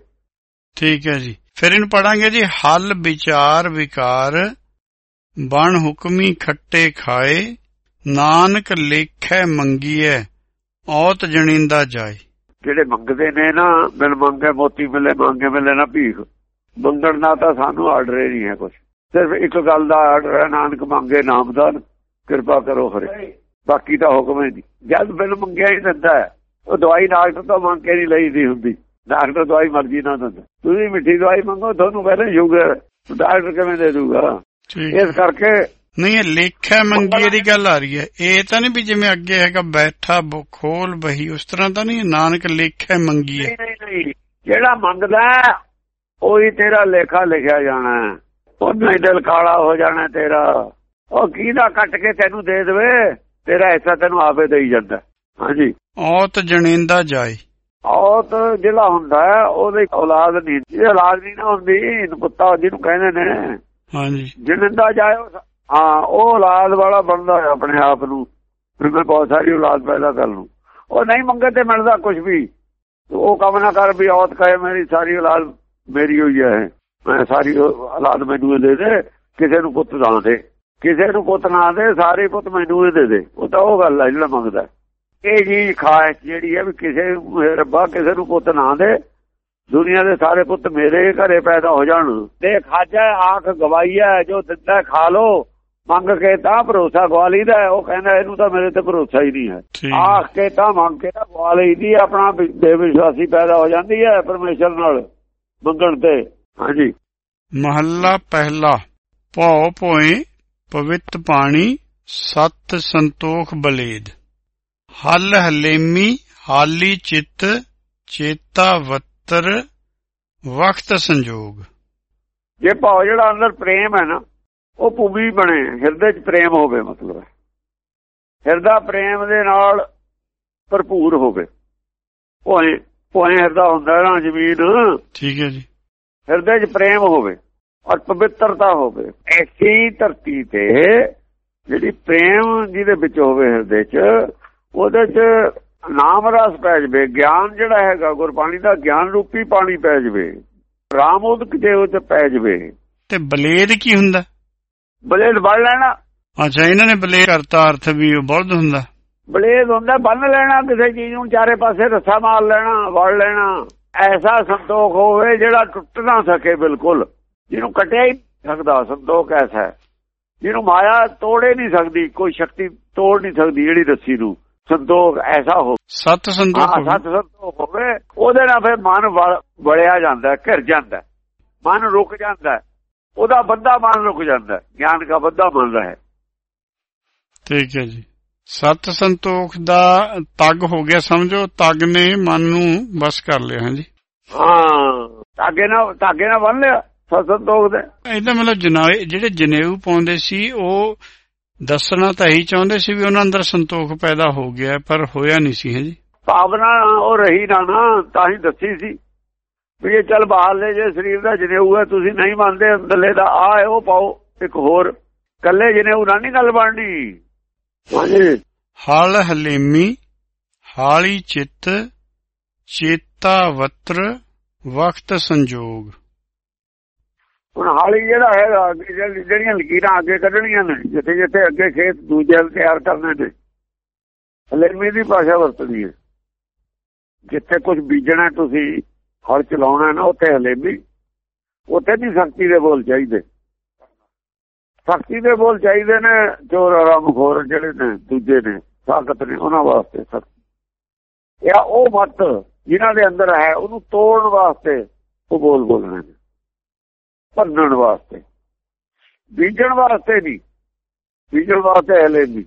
ਠੀਕ ਹੈ ਜੀ। ਫਿਰ ਇਹਨੂੰ ਪੜਾਂਗੇ ਜੀ ਹਲ ਵਿਚਾਰ ਵਿਕਾਰ। ਬਣ ਹੁਕਮੀ ਖੱਟੇ ਖਾਏ। ਨਾਨਕ ਲੇਖੈ ਮੰਗੀਐ ਔਤ ਜਣਿੰਦਾ ਜਾਏ। ਜਿਹੜੇ ਮੰਗਦੇ ਨੇ ਨਾ ਬਿਨ ਮੰਗੇ ਮੋਤੀ ਮਿਲੇ ਮੰਗੇ ਮਿਲੇ ਨਾ ਭੀਖ। ਮੰਗਣ ਦਾ ਤਾਂ ਸਾਨੂੰ ਆਰਡਰ ਹੀ ਨਹੀਂ ਹੈ ਕੁਝ ਸਿਰਫ ਇੱਕ ਗੱਲ ਦਾ ਆਰਡਰ ਹੈ ਨਾਨਕ ਮੰਗੇ ਨਾਮਦਾਨ ਕਿਰਪਾ ਕਰੋ ਹਰੇ। ਬਾਕੀ ਤਾਂ ਹੁਕਮ ਹੀ ਨਹੀਂ। ਜਦ ਬਿਨ ਮੰਗਿਆ ਹੀ ਦਿੰਦਾ ਹੈ ਉਹ ਦਵਾਈ ਡਾਕਟਰ ਤੋਂ ਮੰਗ ਕੇ ਨਹੀਂ ਲਈਦੀ ਹੁੰਦੀ। ਡਾਕਟਰ ਦਵਾਈ ਮਰਜ਼ੀ ਨਾਲ ਦਿੰਦਾ। ਤੁਸੀਂ ਮਿੱਠੀ ਦਵਾਈ ਮੰਗੋ ਤੁਹਾਨੂੰ ਪਹਿਲਾਂ ਸ਼ੂਗਰ ਡਾਕਟਰ ਕਿਵੇਂ ਦੇ ਦੂਗਾ? ਇਸ ਕਰਕੇ ਨਹੀਂ ਇਹ ਲੇਖੈ ਮੰਗੀਏ ਦੀ ਗੱਲ ਆ ਰਹੀ ਹੈ। ਇਹ ਤਾਂ ਨਹੀਂ ਵੀ ਜਿਵੇਂ ਅੱਗੇ ਹੈਗਾ ਬੈਠਾ ਖੋਲ ਬਹੀ ਉਸ ਤਰ੍ਹਾਂ ਤਾਂ ਨਹੀਂ ਨਾਨਕ ਲੇਖੈ ਨਹੀਂ ਨਹੀਂ ਜਿਹੜਾ ਮੰਗਦਾ ਹੈ, ਉਹੀ ਤੇਰਾ ਲੇਖਾ ਲਿਖਿਆ ਜਾਣਾ ਹੈ। ਉਹਨੂੰ ਹੀ ਦਿਲ ਕਾਲਾ ਹੋ ਜਾਣਾ ਤੇਰਾ। ਉਹ ਕਿਹਦਾ ਕੱਟ ਕੇ ਤੈਨੂੰ ਦੇ ਦੇਵੇ? ਤੇਰਾ ਹਿੱਸਾ ਤੈਨੂੰ ਆਪੇ ਦੇਈ ਜਾਂਦਾ ਹਾਂਜੀ। ਔਤ ਜਣਿੰਦਾ ਜਾਏ। ਔਤ ਜਿਹੜਾ ਹੁੰਦਾ ਹੈ, ਉਹਦੀ ਔਲਾਦ ਨਹੀਂ। ਜੇ ਔਲਾਦ ਨਹੀਂ ਨਾ ਹੁੰਦੀ ਕੁੱਤਾ ਜਿਹਨੂੰ ਕਹਿੰਦੇ ਨੇ। ਹਾਂਜੀ। ਜਿੰਦਾ ਜਾਏ ਉਹ- ਹਾਂ, ਉਹ ਔਲਾਦ ਵਾਲਾ ਬਣਦਾ ਆਪਣੇ ਆਪ ਨੂੰ। ਫਿਰ ਮੈਂ ਬਹੁਤ ਸਾਰੀ ਔਲਾਦ ਪੈਦਾ ਕਰ ਲੂੰ ਉਹ ਨਹੀਂ ਮੰਗੇ ਤੇ ਮਿਲਦਾ ਕੁਝ ਵੀ। ਉਹ ਕੰਮ ਨਾ ਕਰ ਵੀ ਔਤ ਕਹੇ, ਮੇਰੀ ਸਾਰੀ ਔਲਾਦ ਮੇਰੀ ਹੋਈ ਹੈ। ਮੈਂ ਸਾਰੀ ਔਲਾਦ ਮੈਨੂੰ ਦੇ ਦੇ। ਕਿਸੇ ਨੂੰ ਪੁੱਤ ਨਾ ਦੇ। ਕਿਸੇ ਨੂੰ ਪੁੱਤ ਨਾ ਦੇ, ਸਾਰੇ ਪੁੱਤ ਮੈਨੂੰ ਦੇ ਦੇ। ਉਹ ਤਾਂ ਉਹ ਗੱਲ ਹੈ ਜਿਹੜਾ ਮੰਗਦਾ ਇਹ ਜੀ ਖਾਸ ਜਿਹੜੀ ਹੈ ਵੀ ਕਿਸੇ ਨੂੰ ਰੱਬਾ, ਕਿਸੇ ਨੂੰ ਪੁੱਤ ਨਾ ਦੇ। ਦੁਨੀਆ ਦੇ ਸਾਰੇ ਪੁੱਤ ਮੇਰੇ ਘਰੇ ਪੈਦਾ ਹੋ ਜਾਣ। ਤੇ ਖਾਜਾ ਆਖ ਗਵਾਈਆ ਜੋ ਦਿੱਤਾ ਖਾ ਲੋ ਮੰਗ ਕੇ ਤਾਂ ਭਰੋਸਾ ਗਵਾ ਲਈਦਾ ਹੈ। ਉਹ ਕਹਿੰਦਾ ਇਹਨੂੰ ਤਾਂ ਮੇਰੇ ਤੇ ਭਰੋਸਾ ਹੀ ਨਹੀਂ ਹੈ। ਆਖ ਕੇ ਤਾਂ ਮੰਗ ਕੇ ਤਾਂ ਗਵਾ ਲਈਦੀ ਆਪਣਾ ਬੇਵਿਸ਼ਵਾਸੀ ਪੈਦਾ ਹੋ ਜਾਂਦੀ ਹੈ ਪਰਮੇਸ਼ਰ ਨਾਲ ਮੰਗਣ ਤੇ। ਹਾਂਜੀ। ਮਹੱਲਾ ਪਹਿਲਾ। ਭਉ ਭੋਏ ਪਵਿੱਤ ਪਾਣੀ ਸਤ ਸੰਤੋਖ ਬਲੇਦ। ਹਲ ਹਲੇਮੀ ਹਾਲੀ ਚਿੱਤ ਚੇਤਾ ਵੱਤਰ ਵਕਤ ਸੰਜੋਗ। ਜੇ ਭਾਵ ਜਿਹੜਾ ਅੰਦਰ ਪ੍ਰੇਮ ਹੈ ਨਾ ਉਹ ਭੂਮੀ ਬਣੇ ਹਿਰਦੇ 'ਚ ਪ੍ਰੇਮ ਹੋਵੇ ਮਤਲਬ ਹਿਰਦਾ ਪ੍ਰੇਮ ਦੇ ਨਾਲ ਭਰਪੂਰ ਹੋਵੇ। ਭੋਏ ਭੋਏ ਹਿਰਦਾ ਹੁੰਦਾ ਨਾ ਜ਼ਮੀਨ। ਠੀਕ ਹੈ ਜੀ। ਹਿਰਦੇ 'ਚ ਪ੍ਰੇਮ ਹੋਵੇ ਔਰ ਪਵਿੱਤਰਤਾ ਹੋਵੇ। ਐਸੀ ਧਰਤੀ ਤੇ ਜਿਹੜੀ ਪ੍ਰੇਮ ਜਿਹਦੇ ਵਿੱਚ ਹੋਵੇ ਹਿਰਦੇ 'ਚ ਉਹਦੇ 'ਚ ਨਾਮ ਰਸ ਪੈ ਜਵੇ। ਗਿਆਨ ਜਿਹੜਾ ਹੈਗਾ ਗੁਰਬਾਣੀ ਦਾ ਗਿਆਨ ਰੂਪੀ ਪਾਣੀ ਪੈ ਜਵੇ। ਰਾਮ ਉਦਕ ਜੇ ਉਹ 'ਚ ਪੈ ਜਵੇ। ਤੇ ਬਲੇਦ ਕੀ ਹੁੰਦਾ? ਬਲੇਦ ਵੜ ਲੈਣਾ। ਅੱਛਾ ਇਹਨਾਂ ਨੇ ਬਲੇ ਕਰਤਾ ਅਰਥ ਵੀ ਉਹ ਬੁਲਦ ਹੁੰਦਾ। ਬਲੇਦ ਹੁੰਦਾ ਬੰਨ ਲੈਣਾ ਕਿਸੇ ਚੀਜ਼ ਨੂੰ ਚਾਰੇ ਪਾਸੇ ਰੱਸਾ ਮਾਰ ਲੈਣਾ ਵੜ ਲੈਣਾ। ਐਸਾ ਸੰਤੋਖ ਹੋਵੇ ਜਿਹੜਾ ਟੁੱਟ ਨਾ ਸਕੇ ਬਿਲਕੁਲ। ਜਿਹਨੂੰ ਕਟਿਆ ਹੀ ਸਕਦਾ ਸੰਤੋਖ ਐਸਾ ਹੈ। ਜਿਹਨੂੰ ਮਾਇਆ ਤੋੜੇ ਨਹੀਂ ਸਕਦੀ ਕੋਈ ਸ਼ਕਤੀ ਤੋੜ ਨਹੀਂ ਸਕਦੀ ਜਿਹੜੀ ਰੱਸੀ ਨੂੰ। ਸੰਤੋਖ ਐਸਾ ਹੋ ਸਤ ਸੰਤੋਖ ਹਾਂ ਸਤ ਸੰਤੋਖ ਹੋਵੇ ਉਹਦੇ ਨਾਲ ਫਿਰ ਮਨ ਵੜਿਆ ਜਾਂਦਾ ਘਿਰ ਜਾਂਦਾ। ਮਨ ਰੁਕ ਜਾਂਦਾ। ਉਹਦਾ ਬੰਦਾ ਮਨ ਰੁਕ ਜਾਂਦਾ ਹੈ। ਗਿਆਨ ਦਾ ਬੰਦਾ ਮਨ ਹੈ। ਠੀਕ ਹੈ ਜੀ। ਸਤ ਸੰਤੋਖ ਦਾ ਤਗ ਹੋ ਗਿਆ ਸਮਝੋ ਤਗ ਨੇ ਮਨ ਨੂੰ ਬਸ ਕਰ ਲਿਆ ਹਾਂਜੀ। ਹਾਂ ਧਾਗੇ ਨਾਲ ਧਾਗੇ ਨਾਲ ਬੰਨ ਲਿਆ ਸਤ ਸੰਤੋਖ ਦੇ। ਇਹਦਾ ਮਤਲਬ ਜਨਾਏ ਜਿਹੜੇ ਜਨੇਊ ਪਾਉਂਦੇ ਸੀ ਉਹ ਦੱਸਣਾ ਤਾਂ ਇਹੀ ਚਾਹੁੰਦੇ ਸੀ ਵੀ ਉਹਨਾਂ ਅੰਦਰ ਸੰਤੋਖ ਪੈਦਾ ਹੋ ਗਿਆ ਪਰ ਹੋਇਆ ਨਹੀਂ ਸੀ ਹਾਂਜੀ। ਭਾਵਨਾ ਉਹ ਰਹੀ ਨਾ ਨਾ ਤਾਂ ਹੀ ਦੱਸੀ ਸੀ। ਵੀ ਇਹ ਚੱਲ ਬਾਹਰਲੇ ਜੇ ਸਰੀਰ ਦਾ ਜਨੇਊ ਹੈ ਤੁਸੀਂ ਨਹੀਂ ਮੰਨਦੇ ਅੰਦਰਲੇ ਦਾ ਆ ਹੈ ਉਹ ਪਾਓ। ਇੱਕ ਹੋਰ ਕੱਲੇ ਜਨੇਊ ਨਾਲ ਨਹੀਂ ਗੱਲ ਬਣਨੀ ਹਾਂਜੀ। ਹਲ ਹਲੇਮੀ ਹਾਲੀ ਚਿੱਤ ਚੇਤਾ ਵਤਰ ਵਕਤ ਸੰਜੋਗ। ਹੁਣ ਹਾਲੀ ਜਿਹੜਾ ਹੈਗਾ ਜਿਹੜੀਆਂ ਲਕੀਰਾਂ ਅੱਗੇ ਕੱਢਣੀਆਂ ਨੇ ਜਿੱਥੇ ਜਿੱਥੇ ਅੱਗੇ ਖੇਤ ਦੂਜੇ ਤਿਆਰ ਕਰਨੇ ਨੇ ਹਲੇਮੀ ਦੀ ਭਾਸ਼ਾ ਵਰਤਣੀ ਹੈ। ਜਿੱਥੇ ਕੁਝ ਬੀਜਣਾ ਤੁਸੀਂ ਹਲ ਚਲਾਉਣਾ ਨਾ, ਉੱਥੇ ਹਲੇਮੀ। ਉੱਥੇ ਨਹੀਂ ਸ਼ਕਤੀ ਦੇ ਬੋਲ ਚਾਹੀਦੇ। ਸ਼ਕਤੀ ਦੇ ਬੋਲ ਚਾਹੀਦੇ ਨੇ ਚੋਰ ਆਰਾਮ ਖੋਰ ਜਿਹੜੇ ਨੇ, ਦੂਜੇ ਨੇ ਸਾਖਤ ਨੇ, ਉਹਨਾਂ ਵਾਸਤੇ ਸ਼ਕਤੀ। ਇਹ ਉਹ ਮਤ ਜਿਨ੍ਹਾਂ ਦੇ ਅੰਦਰ ਹੈ, ਉਹਨੂੰ ਤੋੜਨ ਵਾਸਤੇ ਉਹ ਬੋਲ ਬੋਲਣੇ ਨੇ। ਭੰਨਣ ਵਾਸਤੇ। ਬੀਜਣ ਵਾਸਤੇ ਨਹੀਂ। ਬੀਜਣ ਵਾਸਤੇ ਹਲੇ ਨਹੀਂ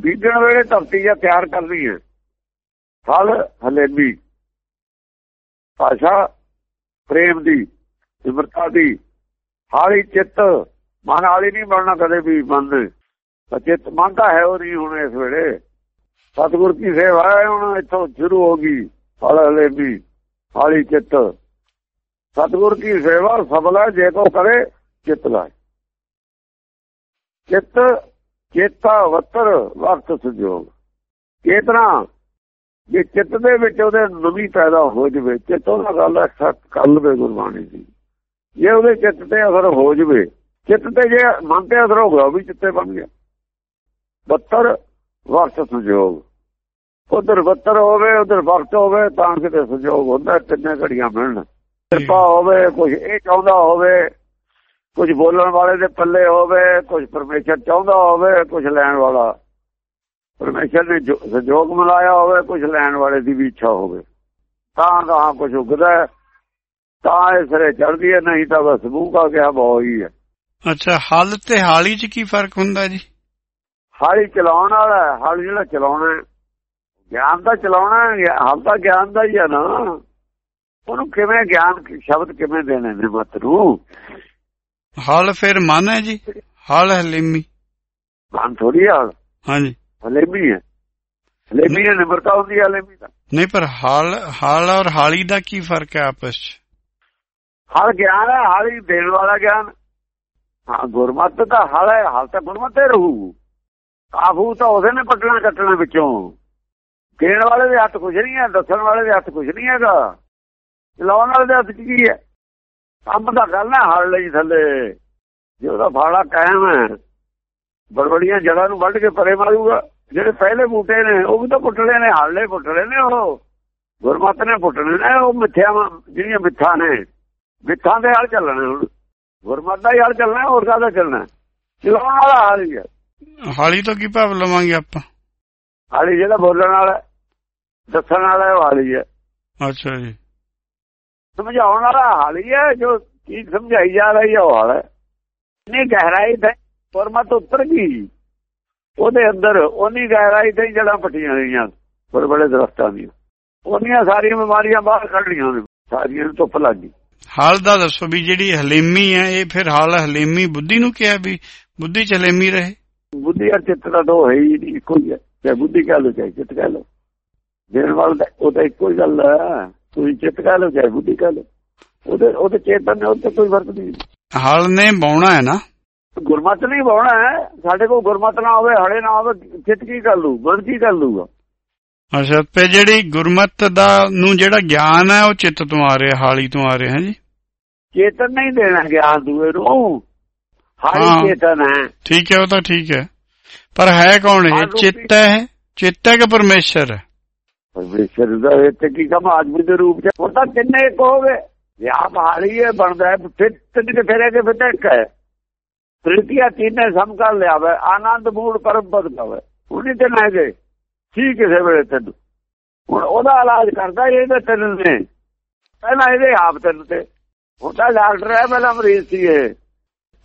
ਬੀਜਣ ਵੇਲੇ ਧਰਤੀ ਜਾਂ ਤਿਆਰ ਕਰਨੀ ਹੈ। ਫਲ ਹਲੇ ਨਹੀਂ ਭਾਸ਼ਾ, ਪ੍ਰੇਮ ਦੀ ਨਿਮਰਤਾ ਦੀ ਹਾਲੀ ਚਿੱਤ ਮਨ ਵਾਲੀ ਨਹੀਂ ਬਣਨਾ ਕਦੇ ਵੀ ਮਨ ਚਿੱਤ ਮਨ ਹੈ ਉਹ ਨਹੀਂ ਹੁਣ ਇਸ ਵੇਲੇ। ਸਤਿਗੁਰ ਕੀ ਸੇਵਾ ਹੈ ਹੁਣ ਇੱਥੋਂ ਸ਼ੁਰੂ ਹੋ ਗਈ ਹਲੇ ਵੀ ਹਾਲੀ ਚਿੱਤ। ਸਤਿਗੁਰ ਕੀ ਸੇਵਾ ਸਫਲ ਹੈ, ਜੇ ਕੋ ਕਰੇ, ਚਿੱਤ ਲਾਏ। ਚਿੱਤ, ਚੇਤਾ ਵਤਰ ਵਕਤ, ਸੰਜੋਗ। ਚੇਤਨਾ ਜੇ ਚਿੱਤ ਦੇ ਵਿੱਚ ਉਹਦੇ ਨਵੀਂ ਪੈਦਾ ਹੋ ਜਵੇ, ਚਿੱਤ ਉਹਦਾ ਗੱਲ ਐਕਸੈਪਟ ਕਰ ਲਵੇ ਗੁਰਬਾਣੀ ਦੀ। ਜੇ ਉਹਦੇ ਚਿੱਤ ਤੇ ਅਸਰ ਹੋ ਜਵੇ, ਚਿੱਤ ਤੇ ਜੇ ਮਨ ਤੇ ਅਸਰ ਹੋ ਗਿਆ ਵੀ ਚਿੱਤੇ ਬਣ ਗਿਆ। ਬੱਤਰ ਵਕਤ ਸੰਜੋਗ। ਉਧਰ ਬੱਤਰ ਹੋਵੇ, ਉਧਰ ਵਕਤ ਹੋਵੇ, ਤਾਂ ਕਿਤੇ ਸੰਜੋਗ ਹੁੰਦਾ, ਤਿੰਨੇ ਘੜੀਆਂ ਮਿਲਣ। ਕਿਰਪਾ ਹੋਵੇ, ਕੁਝ ਇਹ ਚਾਹੁੰਦਾ ਹੋਵੇ, ਕੁਝ ਬੋਲਣ ਵਾਲੇ ਦੇ ਪੱਲੇ ਹੋਵੇ, ਕੁਝ ਪਰਮੇਸ਼ਰ ਚਾਹੁੰਦਾ ਹੋਵੇ, ਕੁਝ ਲੈਣ ਵਾਲਾ। ਪਰਮੇਸ਼ਰ ਨੇ ਜੋ- ਸੰਜੋਗ ਮਿਲਾਇਆ ਹੋਵੇ ਕੁਝ ਲੈਣ ਵਾਲੇ ਦੀ ਵੀ ਇੱਛਾ ਹੋਵੇ। ਤਾਂ ਤਾਂ ਕੁਝ ਉਗਦਾ ਤਾਂ ਇਹ ਸਿਰੇ ਚੜਦੀ ਹੈ ਨਹੀਂ ਤਾਂ ਬਸ ਮੂੰਹ ਕਾ ਗਿਆ ਬਹੁ ਹੀ ਹੈ। ਅੱਛਾ ਹਲ ਤੇ ਹਾਲੀ ਚ ਕੀ ਫ਼ਰਕ ਹੁੰਦਾ ਜੀ? ਹਾਲੀ ਚਲਾਉਣ ਵਾਲਾ ਹਾਲ ਜਿਹੜਾ ਚਲਾਉਣਾ ਗਿਆਨ ਦਾ ਚਲਾਉਣਾ ਹਾਲ ਤਾਂ ਗਿਆਨ ਦਾ ਹੀ ਹੈ ਨਾ। ਉਹਨੂੰ ਕਿਵੇਂ ਗਿਆਨ ਸ਼ਬਦ ਕਿਵੇਂ ਦੇਣੇ ਨੇ ਮਤ ਨੂੰ ਹਲ ਫਿਰ ਮਨ ਹੈ ਜੀ? ਹਲ ਹਲੇਮੀ ਮਨ ਥੋੜੀ ਹਾਲ। ਹਾਂਜੀ। ਹਲੇਮੀ ਹੈ। ਹਲੇਮੀ ਹੈ ਨਿਮਰਤਾ ਹੁੰਦੀ ਹੈ ਹਲੇਮੀ ਦਾ। ਨਹੀਂ ਪਰ ਹਲ ਹਲ ਔਰ ਹਾਲੀ ਦਾ ਕੀ ਫ਼ਰਕ ਹੈ ਆਪਸ ਚ? ਹਲ ਗਿਆਨ ਹੈ ਹਲ ਦੇਣ ਵਾਲਾ ਗਿਆਨ। ਹਾਂ ਗੁਰਮਤ ਦਾ ਹਲ ਹੈ ਹਲ ਤਾਂ ਗੁਰਮਤ ਹੀ ਰਹੂ। ਕਾਬੂ ਤਾਂ ਉਹਦੇ ਨੇ ਪਟਣਾ ਕੱਟਣਾ ਵਿੱਚੋਂ। ਦੇਣ ਵਾਲੇ ਦੇ ਹੱਥ ਕੁਝ ਨਹੀਂ ਹੈ ਦੱਸਣ ਵਾਲੇ ਦੇ ਹੱਥ ਕੁਝ ਨਹੀਂ ਹੈਗਾ। ਚਲਾਉਣ ਵਾਲੇ ਦੇ ਹੱਥ ਕੀ ਹੈ? ਕੰਮ ਦਾ ਕਰਨਾ ਹਲ ਲਈ ਥੱਲੇ। ਜੇ ਉਹਦਾ ਫਾੜਾ ਕਾਇਮ ਹੈ ਬੜਬੜੀਆਂ ਜੜਾਂ ਨੂੰ ਵੱਢ ਕੇ ਪਰੇ ਮਾਰੂਗਾ। ਜਿਹੜੇ ਪਹਿਲੇ ਬੂਟੇ ਨੇ ਉਹ ਵੀ ਤਾਂ ਪੁੱਟਲੇ ਨੇ ਹਲੇ ਪੁੱਟਲੇ ਨੇ ਉਹ। ਗੁਰਮਤ ਨੇ ਪੁੱਟਣੇ ਨੇ ਉਹ ਮਿੱਥਿਆਵਾਂ ਜਿਹੜੀਆਂ ਮਿੱਥਾਂ ਨੇ। ਮਿੱਥਾਂ ਦੇ ਹਲ ਚੱਲਣੇ ਹੁਣ। ਗੁਰਮਤ ਦਾ ਹਲ ਚੱਲਣਾ ਹੋਰ ਕਾਹਦਾ ਚੱਲਣਾ? ਚਲਾਉਣ ਵਾਲਾ ਹਾਲ ਹੀ ਹੈ ਹਾਲੀ ਤੋਂ ਕੀ ਭਾਵ ਲਵਾਂਗੇ ਆਪਾਂ? ਹਾਲੀ ਜਿਹੜਾ ਬੋਲਣ ਵਾਲਾ ਦੱਸਣ ਵਾਲਾ ਉਹ ਹਾਲੀ ਹੈ ਅੱਛਾ ਜੀ। ਸਮਝਾਉਣ ਵਾਲਾ ਹਾਲ ਹੀ ਜੋ ਚੀਜ਼ ਸਮਝਾਈ ਜਾ ਰਹੀ ਹੈ ਉਹ ਹਾਲ ਹੈ ਨਹੀਂ ਗਹਿਰਾਈ ਤੇ ਗੁਰਮਤ ਉੱਤਰ ਗਈ। ਉਹਦੇ ਅੰਦਰ ਉਨੀ ਗਹਿਰਾਈ ਤੇ ਜੜਾਂ ਪੱਟੀਆਂ ਗਈਆਂ ਬੜੇ ਬੜੇ ਦਰਖਤਾਂ ਦੀਆਂ। ਉਹਨੀਆਂ ਸਾਰੀਆਂ ਬਿਮਾਰੀਆਂ ਬਾਹਰ ਕੱਢ ਲਈਆਂ ਨੇ ਸਾਰੀਆਂ ਨੂੰ ਧੁੱਪ ਲੱਗ ਗਈ। ਹਾਲ ਦਾ ਦੱਸੋ ਵੀ ਜਿਹੜੀ ਹਲੇਮੀ ਹੈ ਇਹ ਫਿਰ ਹਾਲ ਹਲੇਮੀ ਬੁੱਧੀ ਨੂੰ ਕਿਹਾ ਵੀ ਬੁੱਧੀ ਚ ਹਲੇਮੀ ਰਹੇ? ਬੁੱਧੀ ਔਰ ਚਿੱਤ ਦਾ ਦੋ ਹੈ ਹੀ ਨਹੀਂ ਇੱਕੋ ਹੀ ਹੈ। ਚਾਹੇ ਬੁੱਧੀ ਕਹਿ ਲਓ ਚਾਹੇ ਚਿੱਤ ਕਹਿ ਲਓ। ਦੇਣ ਵਾਲਾ ਤਾਂ ਉਹ ਤਾਂ ਇੱਕੋ ਹੀ ਗੱਲ ਹੈ ਤੁਸੀਂ ਚਿੱਤ ਕਹਿ ਲਓ ਚਾਹੇ ਬੁੱਧੀ ਕਹਿ ਲਓ। ਉਹਦੇ ਉਹਦੇ ਚੇਤਨ ਨੇ ਉੱਤੇ ਕੋਈ ਫ਼ਰਕ ਨਹੀਂ। ਹਾਲ ਨੇ ਬਾਉਣਾ ਹੈ ਨਾ। ਗੁਰਮਤ ਨਹੀਂ ਬਾਉਣਾ ਹੈ। ਸਾਡੇ ਕੋਲ ਗੁਰਮਤ ਨਾ ਹੋਵੇ ਹੜੇ ਨਾ ਹੋਵੇ ਚਿੱਤ ਕੀ ਕਰ ਲੂ ਮਨ ਕੀ ਕਰ ਲੂਗਾ ਅੱਛਾ ਤੇ ਜਿਹੜੀ ਗੁਰਮਤ ਦਾ ਨੂੰ ਜਿਹੜਾ ਗਿਆਨ ਹੈ ਉਹ ਚਿੱਤ ਤੋਂ ਆ ਰਿਹਾ ਹਾਲੀ ਤੋਂ ਆ ਰਿਹਾ ਹੈ ਜੀ? ਚੇਤਨ ਨਹੀਂ ਦੇਣਾ ਗਿਆਨ ਦੂਏ ਨੂੰ। ਹਾਈ ਹਾਂ। ਚੇਤਨ ਹੈ। ਠੀਕ ਹੈ ਉਹ ਤਾਂ ਠੀਕ ਹੈ। ਪਰ ਹੈ ਕੌਣ ਹਾਂ, ਇਹ ਚਿੱਤ ਹੈ ਚਿੱਤ ਹੈ ਕਿ ਪਰਮੇਸ਼ਰ ਹੈ? ਪਰਮੇਸ਼ਰ ਦਾ ਇੱਥੇ ਕੀ ਕੰਮ? ਆਦਮੀ ਦੇ ਰੂਪ ਚ। ਉਹ ਤਾਂ ਕਿੰਨੇ ਇੱਕ ਜੇ ਆਪ ਹਾਲੀ ਹੈ ਬਣਦਾ ਹੈ ਫਿਰ ਤਿੰਨ ਕੇ ਫੇਰੇ ਕੇ ਫਿਰ ਤਾਂ ਇੱਕ ਹੈ? ਤ੍ਰਿਤੀਆ ਤੀਨੇ ਸਮ ਕਰ ਲਿਆਵੇ, ਆਨੰਦ ਮੂਲ ਪਰਮ ਪਦ ਕਵੇ ਉਹਨੇ ਤੇ ਨਾ ਗਏ, ਸੀ ਕਿਸੇ ਵੇਲੇ ਤੈਨੂੰ। ਹੁਣ ਉਹਦਾ ਇਲਾਜ ਕਰਦਾ ਇਹਦੇ ਤੈਨੂੰ ਨੇ। ਪਹਿਲਾਂ ਇਹਦੇ ਆਪ ਤੈਨੂੰ ਤੇ। ਹੁਣ ਤਾਂ ਡਾਕਟਰ ਹੈ, ਪਹਿਲਾਂ ਮਰੀਜ਼ ਸੀ ਇਹ।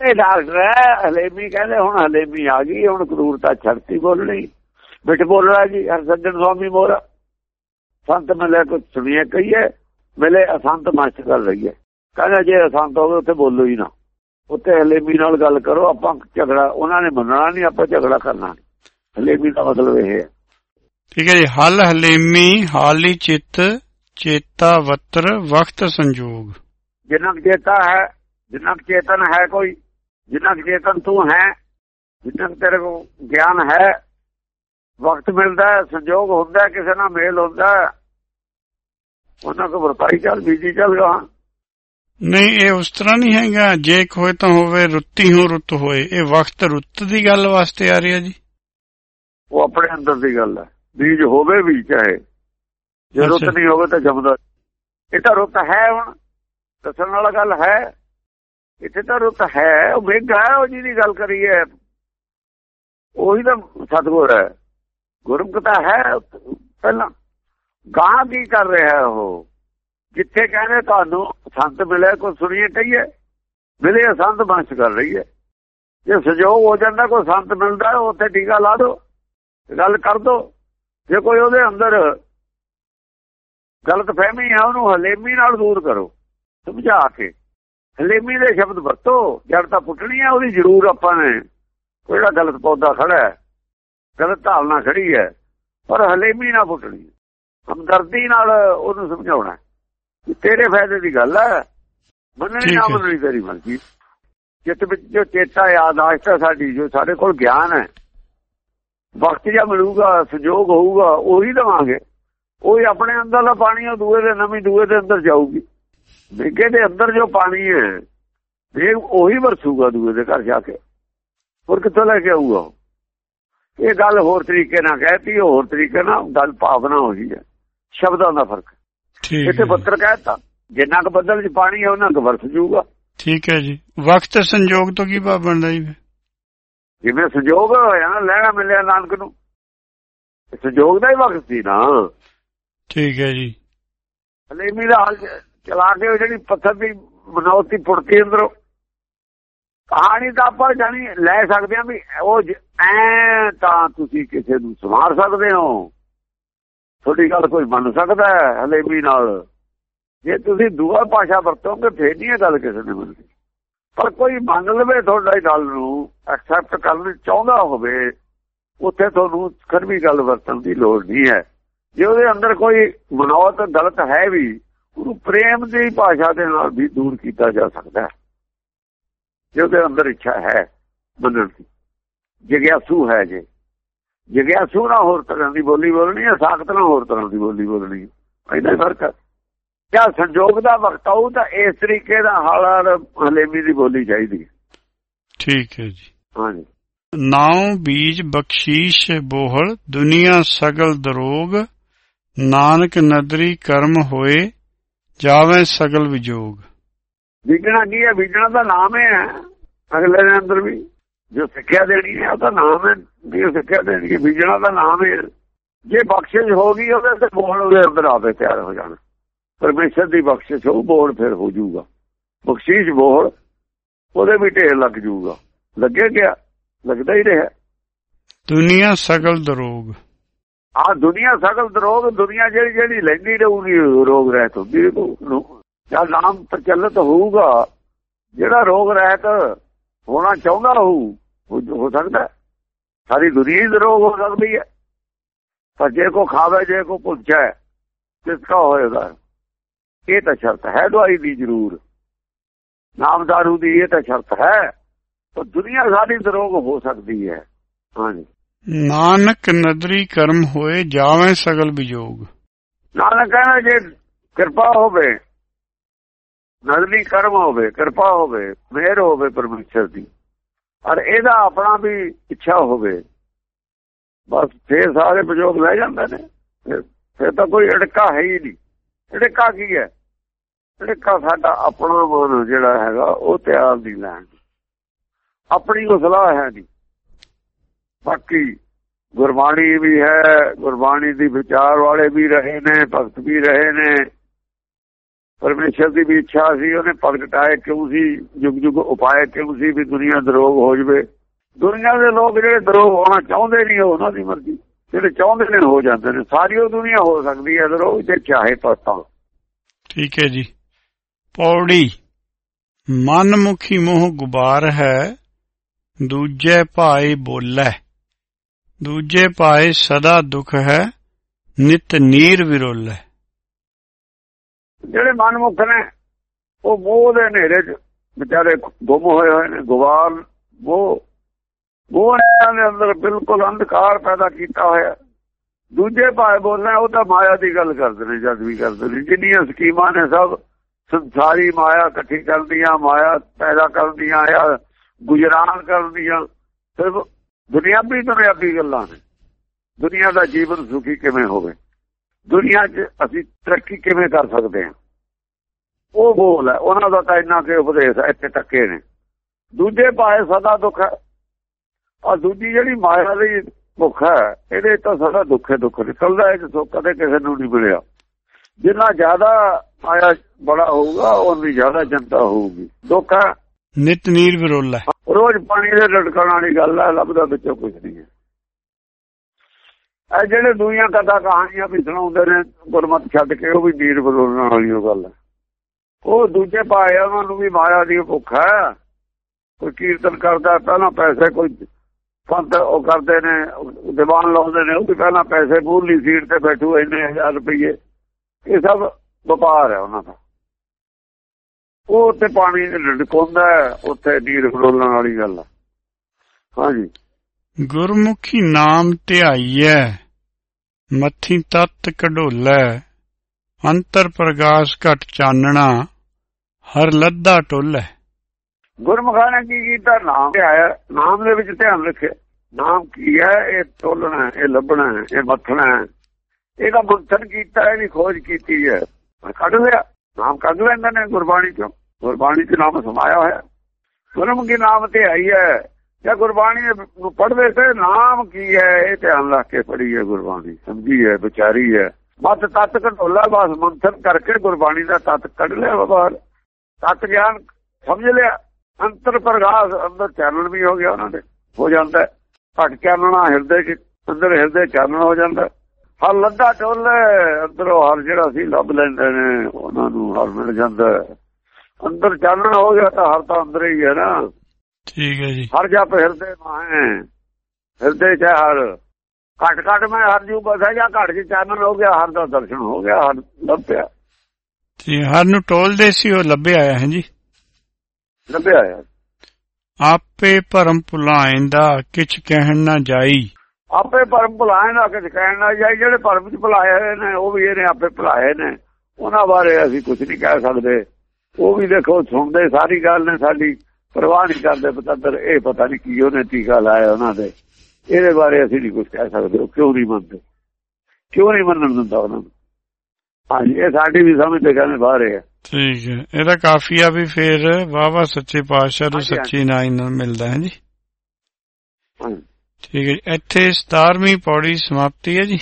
ਇਹ ਡਾਕਟਰ ਹੈ, ਹਲੇਮੀ ਕਹਿੰਦੇ ਹੁਣ ਹਲੇਮੀ ਆ ਗਈ, ਹੁਣ ਕਰੂਰਤਾ ਛੱਡਤੀ ਬੋਲਣੀ ਬਿਟ ਬੋਲਣਾ ਜੀ, ਹਰ ਸੱਜਣ ਸਵਾਮੀ ਮੋਰਾ ਸੰਤ ਮਿਲੇ ਕੁਝ ਸੁਣੀਏ ਕਹੀਏ, ਮਿਲੇ ਅਸੰਤ ਮੱਚ ਕਰ ਰਹੀ ਹੈ ਕਹਿੰਦਾ ਜੇ ਅਸੰਤ ਹੋਵੇ, ਉੱਥੇ ਬੋਲੋ ਹੀ ਨਾ। ਉੱਥੇ ਹਲੇਮੀ ਨਾਲ ਗੱਲ ਕਰੋ ਆਪਾਂ ਝਗੜਾ ਉਹਨਾਂ ਨੇ ਮੰਨਣਾ ਨਹੀਂ ਆਪਾਂ ਝਗੜਾ ਕਰਨਾ ਹਲੇਮੀ ਦਾ ਮਤਲਬ ਇਹ ਹੈ। ਠੀਕ ਹੈ ਜੀ ਹਲ ਹਲੇਮੀ ਹਾਲੀ ਚਿੱਤ ਚੇਤਾ ਵਤਰ ਵਕਤ ਸੰਜੋਗ। ਜਿੰਨਾ ਕੁ ਚੇਤਾ ਹੈ ਜਿੰਨਾ ਕੁ ਚੇਤਨ ਹੈ ਕੋਈ ਜਿੰਨਾ ਕੁ ਚੇਤਨ ਤੂੰ ਹੈ ਜਿੰਨਾ ਕੁ ਤੇਰੇ ਕੋ ਗਿਆਨ ਹੈ ਵਕਤ ਮਿਲਦਾ ਸੰਜੋਗ ਹੁੰਦਾ ਕਿਸੇ ਨਾਲ ਮੇਲ ਹੁੰਦਾ ਉਹਨਾਂ ਕੋ ਵਰਤਾਈ ਚੱਲ ਬੀਜੀ ਚੱਲ ਗਾ ਨਹੀਂ ਇਹ ਉਸ ਤਰ੍ਹਾਂ ਨਹੀਂ ਹੈਗਾ। ਜੇ ਹੋਏ ਤਾਂ ਹੋਵੇ ਰੁੱਤੀ ਹੋ ਰੁੱਤ ਹੋਏ। ਇਹ ਵਕਤ ਰੁੱਤ ਦੀ ਗੱਲ ਵਾਸਤੇ ਆ ਰਿਹਾ ਜੀ। ਉਹ ਆਪਣੇ ਅੰਦਰ ਦੀ ਗੱਲ ਹੈ। ਬੀਜ ਹੋਵੇ ਵੀ ਚਾਹੇ। ਜੇ ਰੁੱਤ। ਨਹੀਂ ਹੋਵੇ ਤਾਂ ਜੰਮਦਾ ਇਹ ਤਾਂ ਰੁੱਤ ਹੈ ਹੁਣ। ਦੱਸਣ ਵਾਲਾ ਗੱਲ ਹੈ। ਇੱਥੇ ਤਾਂ ਰੁੱਤ ਹੈ। ਉਹ ਹੈ ਉਹ ਜਿਹਦੀ ਗੱਲ ਕਰੀ ਹੈ ਉਹੀ ਤਾਂ ਸਤਗੁਰ ਹੈ। ਗੁਰਮੁਖ ਤਾਂ ਹੈ। ਪਹਿਲਾਂ ਗਾਂ ਕੀ ਕਰ ਰਿਹਾ ਹੈ ਉਹ? ਜਿੱਥੇ ਕਹਿੰਦੇ ਤੁਹਾਨੂੰ ਸੰਤ ਮਿਲਿਆ, ਕੋਈ ਸੁਣੀਏ ਕਹੀਏ, ਮਿਲੇ ਸੰਤ ਬੰਸ਼ ਕਰ ਰਹੀ ਹੈ। ਜੇ ਸਜੋਗ ਹੋ ਜਾਂਦਾ, ਕੋਈ ਸੰਤ ਮਿਲਦਾ ਉੱਥੇ ਟੀਕਾ ਲਾ ਦਿਓ, ਗੱਲ ਕਰ ਦੋ ਜੇ ਕੋਈ ਉਹਦੇ ਅੰਦਰ ਗਲਤ ਫਹਿਮੀ ਹੈ, ਉਹਨੂੰ ਹਲੇਮੀ ਨਾਲ ਦੂਰ ਕਰੋ, ਸਮਝਾ ਕੇ। ਹਲੇਮੀ ਦੇ ਸ਼ਬਦ ਵਰਤੋ, ਜੜ ਤਾਂ ਪੁੱਟਣੀ ਹੈ, ਉਹਦੀ ਜ਼ਰੂਰ ਆਪਾਂ ਨੇ। ਜਿਹੜਾ ਗਲਤ ਪੌਦਾ ਖੜਾ ਹੈ, ਗਲਤ ਧਾਰਨਾ ਖੜੀ ਹੈ, ਪਰ ਹਲੇਮੀ ਨਾ ਪੁੱਟਣੀ। ਹਮਦਰਦੀ ਨਾਲ ਉਹਨੂੰ ਸਮਝਾਉਣਾ ਤੇਰੇ ਫਾਇਦੇ ਦੀ ਗੱਲ ਹੈ ਮੰਨਣੀ ਨਾ। ਮੰਨਣੀ ਤੇਰੀ ਮਰਜ਼ੀ। ਚਿੱਤ ਵਿੱਚ ਜੋ ਚੇਤਾ ਯਾਦਾਸ਼ਤ ਹੈ ਸਾਡੀ ਜੋ ਸਾਡੇ ਕੋਲ ਗਿਆਨ ਹੈ। ਵਕਤ ਜਾਂ ਮਿਲੂਗਾ ਸੰਜੋਗ ਹੋਊਗਾ ਉਹੀ ਦਵਾਂਗੇ। ਉਹੀ ਆਪਣੇ ਅੰਦਰ ਦਾ ਪਾਣੀ ਉਹ ਦੂਏ ਦੇ ਨਵੀਂ ਦੂਏ ਦੇ ਅੰਦਰ ਜਾਊਗੀ। ਮੇਘੇ ਦੇ ਅੰਦਰ ਜੋ ਪਾਣੀ ਹੈ ਇਹ ਉਹੀ ਵਰਸੂਗਾ ਦੂਏ ਦੇ ਘਰ ਜਾ ਕੇ। ਹੋਰ ਕਿੱਥੋਂ ਲੈ ਕੇ ਆਊਗਾ? ਇਹ ਗੱਲ ਹੋਰ ਤਰੀਕੇ ਨਾਲ ਕਹਿਤੀ ਹੋਰ ਤਰੀਕੇ ਨਾਲ ਗੱਲ ਭਾਵਨਾ ਹੋ ਗਈ ਹੈ। ਸ਼ਬਦਾਂ ਦਾ ਫ਼ਰਕ ਇੱਥੇ ਬੱਤਰ ਕਹਿਤਾ ਜਿੰਨਾ ਕੁ ਬੱਦਲ 'ਚ ਪਾਣੀ ਹੈ ਉਹਨਾਂ ਕੁ ਵਰਸ ਜੂਗਾ ਠੀਕ ਹੈ ਜੀ। ਵਕਤ ਸੰਜੋਗ ਤੋਂ ਕੀ ਭਾਵ ਬਣਦਾ ਜੀ? ਜਿਵੇਂ ਸੰਜੋਗ ਹੋਇਆ ਨਾ ਲੈਣਾ ਮਿਲਿਆ ਨਾਨਕ ਨੂੰ ਸੰਜੋਗ ਦਾ ਹੀ ਵਕਤ ਸੀ ਨਾ। ਠੀਕ ਹੈ ਜੀ। ਹਲੇਮੀ ਦਾ ਹਾਲ ਚਲਾ ਕੇ ਜਿਹੜੀ ਪੱਥਰ ਦੀ ਮਨੌਤੀ ਪੁੜਤੀ ਅੰਦਰੋਂ ਕਹਾਣੀ ਤਾਂ ਆਪਾਂ ਜਾਣੀ ਲੈ ਸਕਦੇ ਹਾਂ ਵੀ ਉਹ ਐਂ ਤਾਂ ਤੁਸੀਂ ਕਿਸੇ ਨੂੰ ਸਮਾਰ ਸਕਦੇ ਹੋ। ਤੁਹਾਡੀ ਗੱਲ ਕੋਈ ਮੰਨ ਸਕਦਾ ਹੈ, ਹਲੇਮੀ ਨਾਲ? ਜੇ ਤੁਸੀਂ ਦੂਆ ਭਾਸ਼ਾ ਵਰਤੋਗੇ, ਫੇਰ ਨਹੀਂ ਇਹ ਗੱਲ ਕਿਸੇ ਨੇ ਮੰਨਣੀ। ਪਰ ਕੋਈ ਮੰਨ ਲਵੇ ਤੁਹਾਡੀ ਗੱਲ ਨੂੰ ਐਕਸੈਪਟ ਕਰਨਾ ਚਾਹੁੰਦਾ ਹੋਵੇ, ਉੱਥੇ ਤੁਹਾਨੂੰ ਖਰਵੀ ਗੱਲ ਵਰਤਣ ਦੀ ਲੋੜ ਨਹੀਂ ਹੈ। ਜੇ ਉਹਦੇ ਅੰਦਰ ਕੋਈ ਮਨੋਤ ਗਲਤ ਹੈ ਵੀ, ਉਹਨੂੰ ਪ੍ਰੇਮ ਦੀ ਭਾਸ਼ਾ ਦੇ ਨਾਲ ਵੀ ਦੂਰ ਕੀਤਾ ਜਾ ਸਕਦਾ ਹੈ। ਜੇ ਉਹਦੇ ਅੰਦਰ ਇੱਛਾ ਹੈ ਮੰਨਣ ਦੀ, ਜਗਿਆਸੂ ਹੈ ਜੇ। ਜਿਗਿਆਸੂ ਨਾਲ ਹੋਰ ਤਰ੍ਹਾਂ ਦੀ ਬੋਲੀ ਬੋਲਣੀ ਹੈ ਸਾਖਤ ਨਾਲ ਹੋਰ ਤਰ੍ਹਾਂ ਦੀ ਬੋਲੀ ਬੋਲਣੀ ਹੈ। ਇਹਦਾ ਫ਼ਰਕ ਹੈ। ਕਿਆ ਸੰਜੋਗ ਦਾ ਵਕਤ ਆਊ ਤਾਂ ਇਸ ਤਰੀਕੇ ਦਾ ਹਾਲਾਤ ਹਲੇਮੀ ਦੀ ਬੋਲੀ ਚਾਹੀਦੀ ਹੈ। ਠੀਕ ਹੈ ਜੀ। ਹਾਂਜੀ। ਨਾਉ ਬੀਜ ਬਖਸ਼ੀਸ਼ ਬੋਹਲ ਦੁਨੀਆ ਸਗਲ ਦਰੋਗ ਨਾਨਕ ਨਦਰੀ ਕਰਮ ਹੋਏ ਜਾਵੇ ਸਗਲ ਵਿਜੋਗ। ਬੀਜਣਾ ਕੀ ਹੈ? ਬੀਜਣਾ ਦਾ ਨਾਮ ਹੈ ਅਗਲੇ ਦੇ ਅੰਦਰ ਵੀ। ਜੋ ਸਿੱਖਿਆ ਦੇਣੀ ਹੈ ਉਹਦਾ ਨਾਮ ਹੈ। ਵੀ ਸਿੱਖਿਆ ਦੇਣੀ ਹੈ ਬੀਜਣਾ ਦਾ ਨਾਮ ਹੈ। ਜੇ ਬਖਸ਼ਿਸ਼ ਹੋ ਗਈ ਉਹਦੇ ਤੇ ਬੋਲ ਉਹਦੇ ਅੰਦਰ ਆਪੇ ਤਿਆਰ ਹੋ ਜਾਣਾ। ਪਰਮੇਸ਼ਰ ਦੀ ਬਖਸ਼ਿਸ਼ ਹੋ ਬੋਲ ਫਿਰ ਹੋ ਜਾਊਗਾ। ਬਖਸ਼ੀਸ਼ ਬੋਲ ਉਹਦੇ ਵੀ ਢੇਰ ਲੱਗ ਜਾਊਗਾ। ਲੱਗੇ ਗਿਆ ਲੱਗਦਾ ਹੀ ਰਿਹਾ। ਦੁਨੀਆ ਸਗਲ ਦਰੋਗ। ਆ ਦੁਨੀਆ ਸਗਲ ਦਰੋਗ ਦੁਨੀਆ ਜਿਹੜੀ ਜਿਹੜੀ ਲੈਂਦੀ ਰਹੂਗੀ ਰੋਗ ਰਹਿਤ ਹੁੰਦੀ ਰਹੂ ਜਦ ਨਾਮ ਪ੍ਰਚਲਿਤ ਹੋਊਗਾ। ਜਿਹੜਾ ਰੋਗ ਰਹਿਤ ਹੋਣਾ ਚਾਹੁੰਦਾ ਹੋਊ ਹੋ ਸਕਦਾ। ਸਾਰੀ ਦੁਨੀਆ ਹੀ ਰੋਗ ਹੋ ਸਕਦੀ ਹੈ। ਪਰ ਜੇ ਕੋ ਖਾਵੇ ਜੇ ਕੋ ਪੁੱਛੇ ਕਿਸ ਕਾ ਹੋਏਗਾ ਇਹ ਤਾਂ ਸ਼ਰਤ ਹੈ ਦਵਾਈ ਦੀ ਜ਼ਰੂਰ। ਨਾਮ ਦਾਰੂ ਦੀ ਇਹ ਤਾਂ ਸ਼ਰਤ ਹੈ। ਤਾਂ ਦੁਨੀਆ ਸਾਰੀ ਰੋਗ ਹੋ ਸਕਦੀ ਹੈ। ਹਾਂਜੀ। ਨਾਨਕ ਨਦਰੀ ਕਰਮ ਹੋਏ ਜਾਵੇ ਸਗਲ ਵਿਜੋਗ। ਨਾਨਕ ਕਹਿੰਦਾ ਜੇ ਕਿਰਪਾ ਹੋਵੇ ਨਜ਼ਰੀ ਕਰਮ ਹੋਵੇ, ਕਿਰਪਾ ਹੋਵੇ, ਮਿਹਰ ਹੋਵੇ ਪਰਮੇਸ਼ਰ ਦੀ। ਔਰ ਇਹਦਾ ਆਪਣਾ ਵੀ ਇੱਛਾ ਹੋਵੇ। ਬਸ ਫੇਰ ਸਾਰੇ ਪ੍ਰਯੋਗ ਲੈ ਜਾਂਦੇ ਨੇ। ਫਿਰ- ਤਾਂ ਕੋਈ ਅੜਕਾ ਹੈ ਹੀ ਨਹੀਂ। ਅੜਕਾ ਕੀ ਹੈ? ਅੜਕਾ ਸਾਡਾ ਆਪਣਾ ਮਨ ਜਿਹੜਾ ਹੈਗਾ, ਉਹ ਤਿਆਰ ਨਹੀਂ ਲੈਣ ਆਪਣੀ ਉਹ ਸਲਾਹ ਹੈ ਨਹੀਂ। ਬਾਕੀ ਗੁਰਬਾਣੀ ਵੀ ਹੈ, ਗੁਰਬਾਣੀ ਦੀ ਵਿਚਾਰ ਵਾਲੇ ਵੀ ਰਹੇ ਨੇ, ਭਗਤ ਵੀ ਰਹੇ ਨੇ। ਪਰਮੇਸ਼ਰ ਦੀ ਵੀ ਇੱਛਾ ਸੀ, ਉਹਨੇ ਪ੍ਰਗਟਾਏ ਕਿਉਂ ਸੀ ਜੁਗ ਜੁਗ ਉਪਾਏ ਕਿਉਂ ਸੀ ਵੀ ਦੁਨੀਆ ਦਰੋਗ ਹੋ ਜਵੇ। ਦੁਨੀਆ ਦੇ ਲੋਕ ਜਿਹੜੇ ਦਰੋਗ ਹੋਣਾ ਚਾਹੁੰਦੇ ਨਹੀਂ, ਉਹ ਉਹਨਾਂ ਦੀ ਮਰਜ਼ੀ। ਜਿਹੜੇ ਚਾਹੁੰਦੇ ਨੇ, ਹੋ ਜਾਂਦੇ ਨੇ। ਸਾਰੀ ਉਹ ਦੁਨੀਆ ਹੋ ਸਕਦੀ ਹੈ ਦਰੋਗ ਜੇ ਚਾਹੇ ਤਾਂ ਠੀਕ ਹੈ ਜੀ। ਪੌੜੀ। ਮਨਮੁਖੀ ਮੋਹ ਗੁਬਾਰ ਹੈ, ਦੂਜੇ ਭਾਈ ਬੋਲੇ। ਦੂਜੇ ਭਾਏ ਸਦਾ ਦੁਖ ਹੈ, ਨਿਤ ਨੀਰ ਵਿਰੋਲੇ। ਜਿਹੜੇ ਮਨਮੁਖ ਨੇ, ਉਹ ਮੋਹ ਦੇ ਹਨੇਰੇ 'ਚ ਵਿਚਾਰੇ ਗੁੰਮ ਹੋਏ ਹੋਏ ਨੇ ਗੁਵਾਰ ਉਹ ਉਹ ਦੇ ਅੰਦਰ ਬਿਲਕੁਲ ਅੰਧਕਾਰ ਪੈਦਾ ਕੀਤਾ ਹੋਇਆ। ਦੂਜੇ ਭਾਵੇਂ ਬੋਲਣਾ, ਉਹ ਤਾਂ ਮਾਇਆ ਦੀ ਗੱਲ ਕਰਦੇ ਨੇ, ਜਦ ਵੀ ਕਰਦੇ ਨੇ। ਜਿੰਨੀਆਂ ਸਕੀਮਾਂ ਨੇ ਸਭ, ਸੰਸਾਰੀ ਮਾਇਆ ਇਕੱਠੀ ਕਰਦੀਆਂ, ਮਾਇਆ ਪੈਦਾ ਕਰਦੀਆਂ ਆ ਗੁਜਰਾਨ ਕਰਦੀਆਂ, ਸਿਰਫ ਦੁਨਿਆਵੀ ਦੁਨਿਆਵੀ ਗੱਲਾਂ ਨੇ। ਦੁਨੀਆ ਦਾ ਜੀਵਨ ਸੁਖੀ ਕਿਵੇਂ ਹੋਵੇ? ਦੁਨੀਆ 'ਚ ਅਸੀਂ ਤਰੱਕੀ ਕਿਵੇਂ ਕਰ ਸਕਦੇ ਹਾਂ? ਉਹ ਬੋਲ ਹੈ ਉਹਨਾਂ ਦਾ ਤਾਂ ਇੰਨਾ ਕਿ ਉਪਦੇਸ਼ ਇੱਥੇ ਟੱਕੇ ਨੇ। ਦੂਜੇ ਪਾਏ ਸਦਾ ਦੁੱਖ ਹੈ। ਔਰ ਦੂਜੀ ਜਿਹੜੀ ਮਾਇਆ ਦੀ ਭੁੱਖ ਹੈ ਇਹਦੇ ਤਾਂ ਸਦਾ ਦੁੱਖੇ ਦੁੱਖ ਨਿਕਲਦਾ ਹੈ ਕਿ ਕਦੇ ਕਿਸੇ ਨੂੰ ਨਹੀਂ ਮਿਲਿਆ। ਜਿੰਨਾ ਜ਼ਿਆਦਾ ਮਾਇਆ ਬੜਾ ਹੋਊਗਾ ਉਨੀ ਜ਼ਿਆਦਾ ਜਨਤਾ ਹੋਊਗੀ। ਦੁੱਖ ਨਿਤ ਨੀਰ ਵਿਰੋਲੇ ਰੋਜ਼ ਪਾਣੀ ਦੇ ਲਟਕਣ ਵਾਲੀ ਗੱਲ ਹੈ ਲੱਭਦਾ ਵਿੱਚੋਂ ਕੁਝ ਨਹੀਂ ਹੈ। ਇਹ ਜਿਹੜੇ ਦੁਨੀਆ ਕਥਾ ਕਹਾਣੀਆਂ ਵੀ ਸੁਣਾਉਂਦੇ ਨੇ, ਗੁਰਮਤ ਛੱਡ ਕੇ, ਉਹ ਵੀ ਨੀਰ ਬਲੋਲਣ ਵਾਲੀ ਉਹ ਗੱਲ। ਉਹ ਦੂਜੇ ਪਾਏ ਉਹਨਾਂ ਨੂੰ ਵੀ ਮਾਇਆ ਦੀ ਭੁੱਖ ਹੈ। ਕੋਈ ਕੀਰਤਨ ਕਰਦਾ, ਪਹਿਲਾਂ ਪੈਸੇ ਕੋਈ ਸੰਤ ਉਹ ਕਰਦੇ ਨੇ, ਦੀਵਾਨ ਲਾਉਂਦੇ ਨੇ, ਉਹ ਵੀ ਪਹਿਲਾਂ ਪੈਸੇ ਪੂਰਲੀ ਸੀਟ ਤੇ ਬੈਠੂ, ਇੰਨੇ ਹਜ਼ਾਰ ਰੁਪਏ ਇਹ ਸਭ ਵਪਾਰ ਹੈ ਉਹਨਾਂ ਦਾ। ਉਹ ਤੇ ਪਾਣੀ ਲਟਕਾਉਂਦਾ ਉੱਥੇ ਨੀਰ ਬਲੋਲਣ ਵਾਲੀ ਗੱਲ ਹਾਂਜੀ। ਗੁਰਮੁਖੀ ਨਾਮ ਧਿਆਈਐ, ਮੱਥੀ ਤਤ ਕਢੋਲੇ, ਅੰਤਰ ਪ੍ਰਗਾਸ ਘਟ ਚਾਨਣਾ, ਹਰ ਲੱਦਾ ਟੋਲੇ। ਗੁਰਮੁਖਾਂ ਨੇ ਕੀ ਕੀਤਾ? ਨਾਮ ਤੇ ਨਾਮ ਦੇ ਵਿੱਚ ਧਿਆਨ ਰੱਖੇ ਨਾਮ ਕੀ ਹੈ? ਇਹ ਤੋਲਣਾ ਇਹ ਲੱਭਣਾ, ਇਹ ਮੱਥਣਾ। ਇਹਦਾ ਮੰਥਨ ਕੀਤਾ, ਇਹਦੀ ਖੋਜ ਕੀਤੀ ਹੈ। ਕੱਢ ਲਿਆ, ਨਾਮ ਕੱਢ ਲੈਂਦੇ ਨੇ ਗੁਰਬਾਣੀ ਚੋਂ। ਗੁਰਬਾਣੀ ਚ ਨਾਮ ਸਮਾਇਆ ਹੋਇਆ। ਗੁਰਮੁਖੀ ਨਾਮ ਤੇ ਆਈ ਹੈ ਜਾਂ ਗੁਰਬਾਣੀ ਨੂੰ ਪੜ੍ਹਦੇ ਤੇ ਨਾਮ ਕੀ ਹੈ? ਇਹ ਧਿਆਨ ਰੱਖ ਕੇ ਪੜ੍ਹੀ ਹੈ ਗੁਰਬਾਣੀ, ਸਮਝੀ ਹੈ, ਵਿਚਾਰੀ ਹੈ। ਮਤ ਤਤ ਘਟੋਲਾ, ਬਸ ਮੰਥਨ ਕਰਕੇ ਗੁਰਬਾਣੀ ਦਾ ਤਤ ਕੱਢ ਲਿਆ ਬਾਹਰ। ਤਤ ਗਿਆਨ ਸਮਝ ਲਿਆ। ਅੰਤਰ ਪ੍ਰਗਾਸ, ਅੰਦਰ ਚਾਨਣ ਵੀ ਹੋ ਗਿਆ ਉਹਨਾਂ ਦੇ, ਹੋ ਜਾਂਦਾ ਘਟ ਚਾਨਣਾ, ਹਿਰਦੇ ਚ, ਅੰਦਰ ਹਿਰਦੇ ਚਾਨਣ ਹੋ ਜਾਂਦਾ ਹਰ ਲੱਦਾ ਟੋਲੇ ਅੰਦਰੋਂ ਹਰ ਜਿਹੜਾ ਸੀ ਲੱਭ ਲੈਂਦੇ ਨੇ, ਉਹਨਾਂ ਨੂੰ ਹਰ ਮਿਲ ਜਾਂਦਾ ਅੰਦਰ ਚਾਨਣ ਹੋ ਗਿਆ ਤਾਂ ਹਰ ਤਾਂ ਅੰਦਰ ਹੀ ਹੈ ਨਾ। ਠੀਕ ਹੈ ਜੀ। ਹਰ ਜਪ ਹਿਰਦੇ ਮਾਹੇ ਹਿਰਦੇ ਚ ਹਰ। ਘਟ ਘਟ ਮੈਂ ਹਰ ਜੂ ਬਸਾ ਜਾਂ ਘਟ ਚ ਚਾਨਣ ਹੋ ਗਿਆ ਹਰ ਦਾ ਦਰਸ਼ਨ ਹੋ ਗਿਆ ਹਰ ਲੱਭਿਆ। ਜੀ ਹਰ ਨੂੰ ਟੋਲਦੇ ਸੀ ਉਹ ਲੱਭਿਆ ਆਇਆ ਹੈ ਜੀ। ਲੱਭਿਆ ਯਾਰ ਆਪੇ ਭਰਮ ਭੁਲਾਇੰਦਾ ਕਿਛ ਕਹਿਣ ਨਾ ਜਾਈ। ਆਪੇ ਪਰਮ ਭੁਲਾਏ ਨਾ ਕਿ ਕਹਿਣ ਨਾ ਜਾਈ। ਜਿਹੜੇ ਪਰਮ ਚ ਭੁਲਾਏ ਹੋਏ ਨੇ ਉਹ ਵੀ ਇਹਨੇ ਆਪੇ ਭੁਲਾਏ ਨੇ। ਉਹਨਾਂ ਬਾਰੇ ਅਸੀਂ ਕੁਝ ਨਹੀਂ ਕਹਿ ਸਕਦੇ। ਉਹ ਵੀ ਦੇਖੋ ਸੁਣਦੇ ਸਾਰੀ ਗੱਲ ਨੇ ਸਾਡੀ। ਪਰਵਾਹ ਨਹੀਂ ਕਰਦੇ ਪਤੰਦਰ ਇਹ ਪਤਾ ਨਹੀਂ ਕੀ ਉਹਨੇ ਟੀਕਾ ਲਾਇਆ ਉਹਨਾਂ ਦੇ। ਇਹਦੇ ਬਾਰੇ ਅਸੀਂ ਨਹੀਂ ਕੁਝ ਕਹਿ ਸਕਦੇ ਉਹ ਕਿਉਂ ਨਹੀਂ ਮੰਨਦੇ? ਕਿਉਂ ਨਹੀਂ ਮੰਨਣ ਦਿੰਦਾ ਉਹਨਾਂ ਨੂੰ? ਹਾਂਜੀ ਇਹ ਸਾਡੀ ਵੀ ਸਮਝ ਤੇ ਕਹਿੰਦੇ ਬਾਹਰ ਹੈ ਠੀਕ ਹੈ। ਇਹਦਾ ਕਾਫੀਆ ਵੀ ਫੇਰ ਵਾਵਾ ਸੱਚੇ ਪਾਤਸ਼ਾਹ ਨੂੰ ਸੱਚੀ ਨਾਈ ਨਾਲ ਮਿਲਦਾ ਹੈ ਜੀ। ਠੀਕ ਹੈ ਇੱਥੇ 17ਵੀਂ ਪੌੜੀ ਸਮਾਪਤੀ ਹੈ ਜੀ।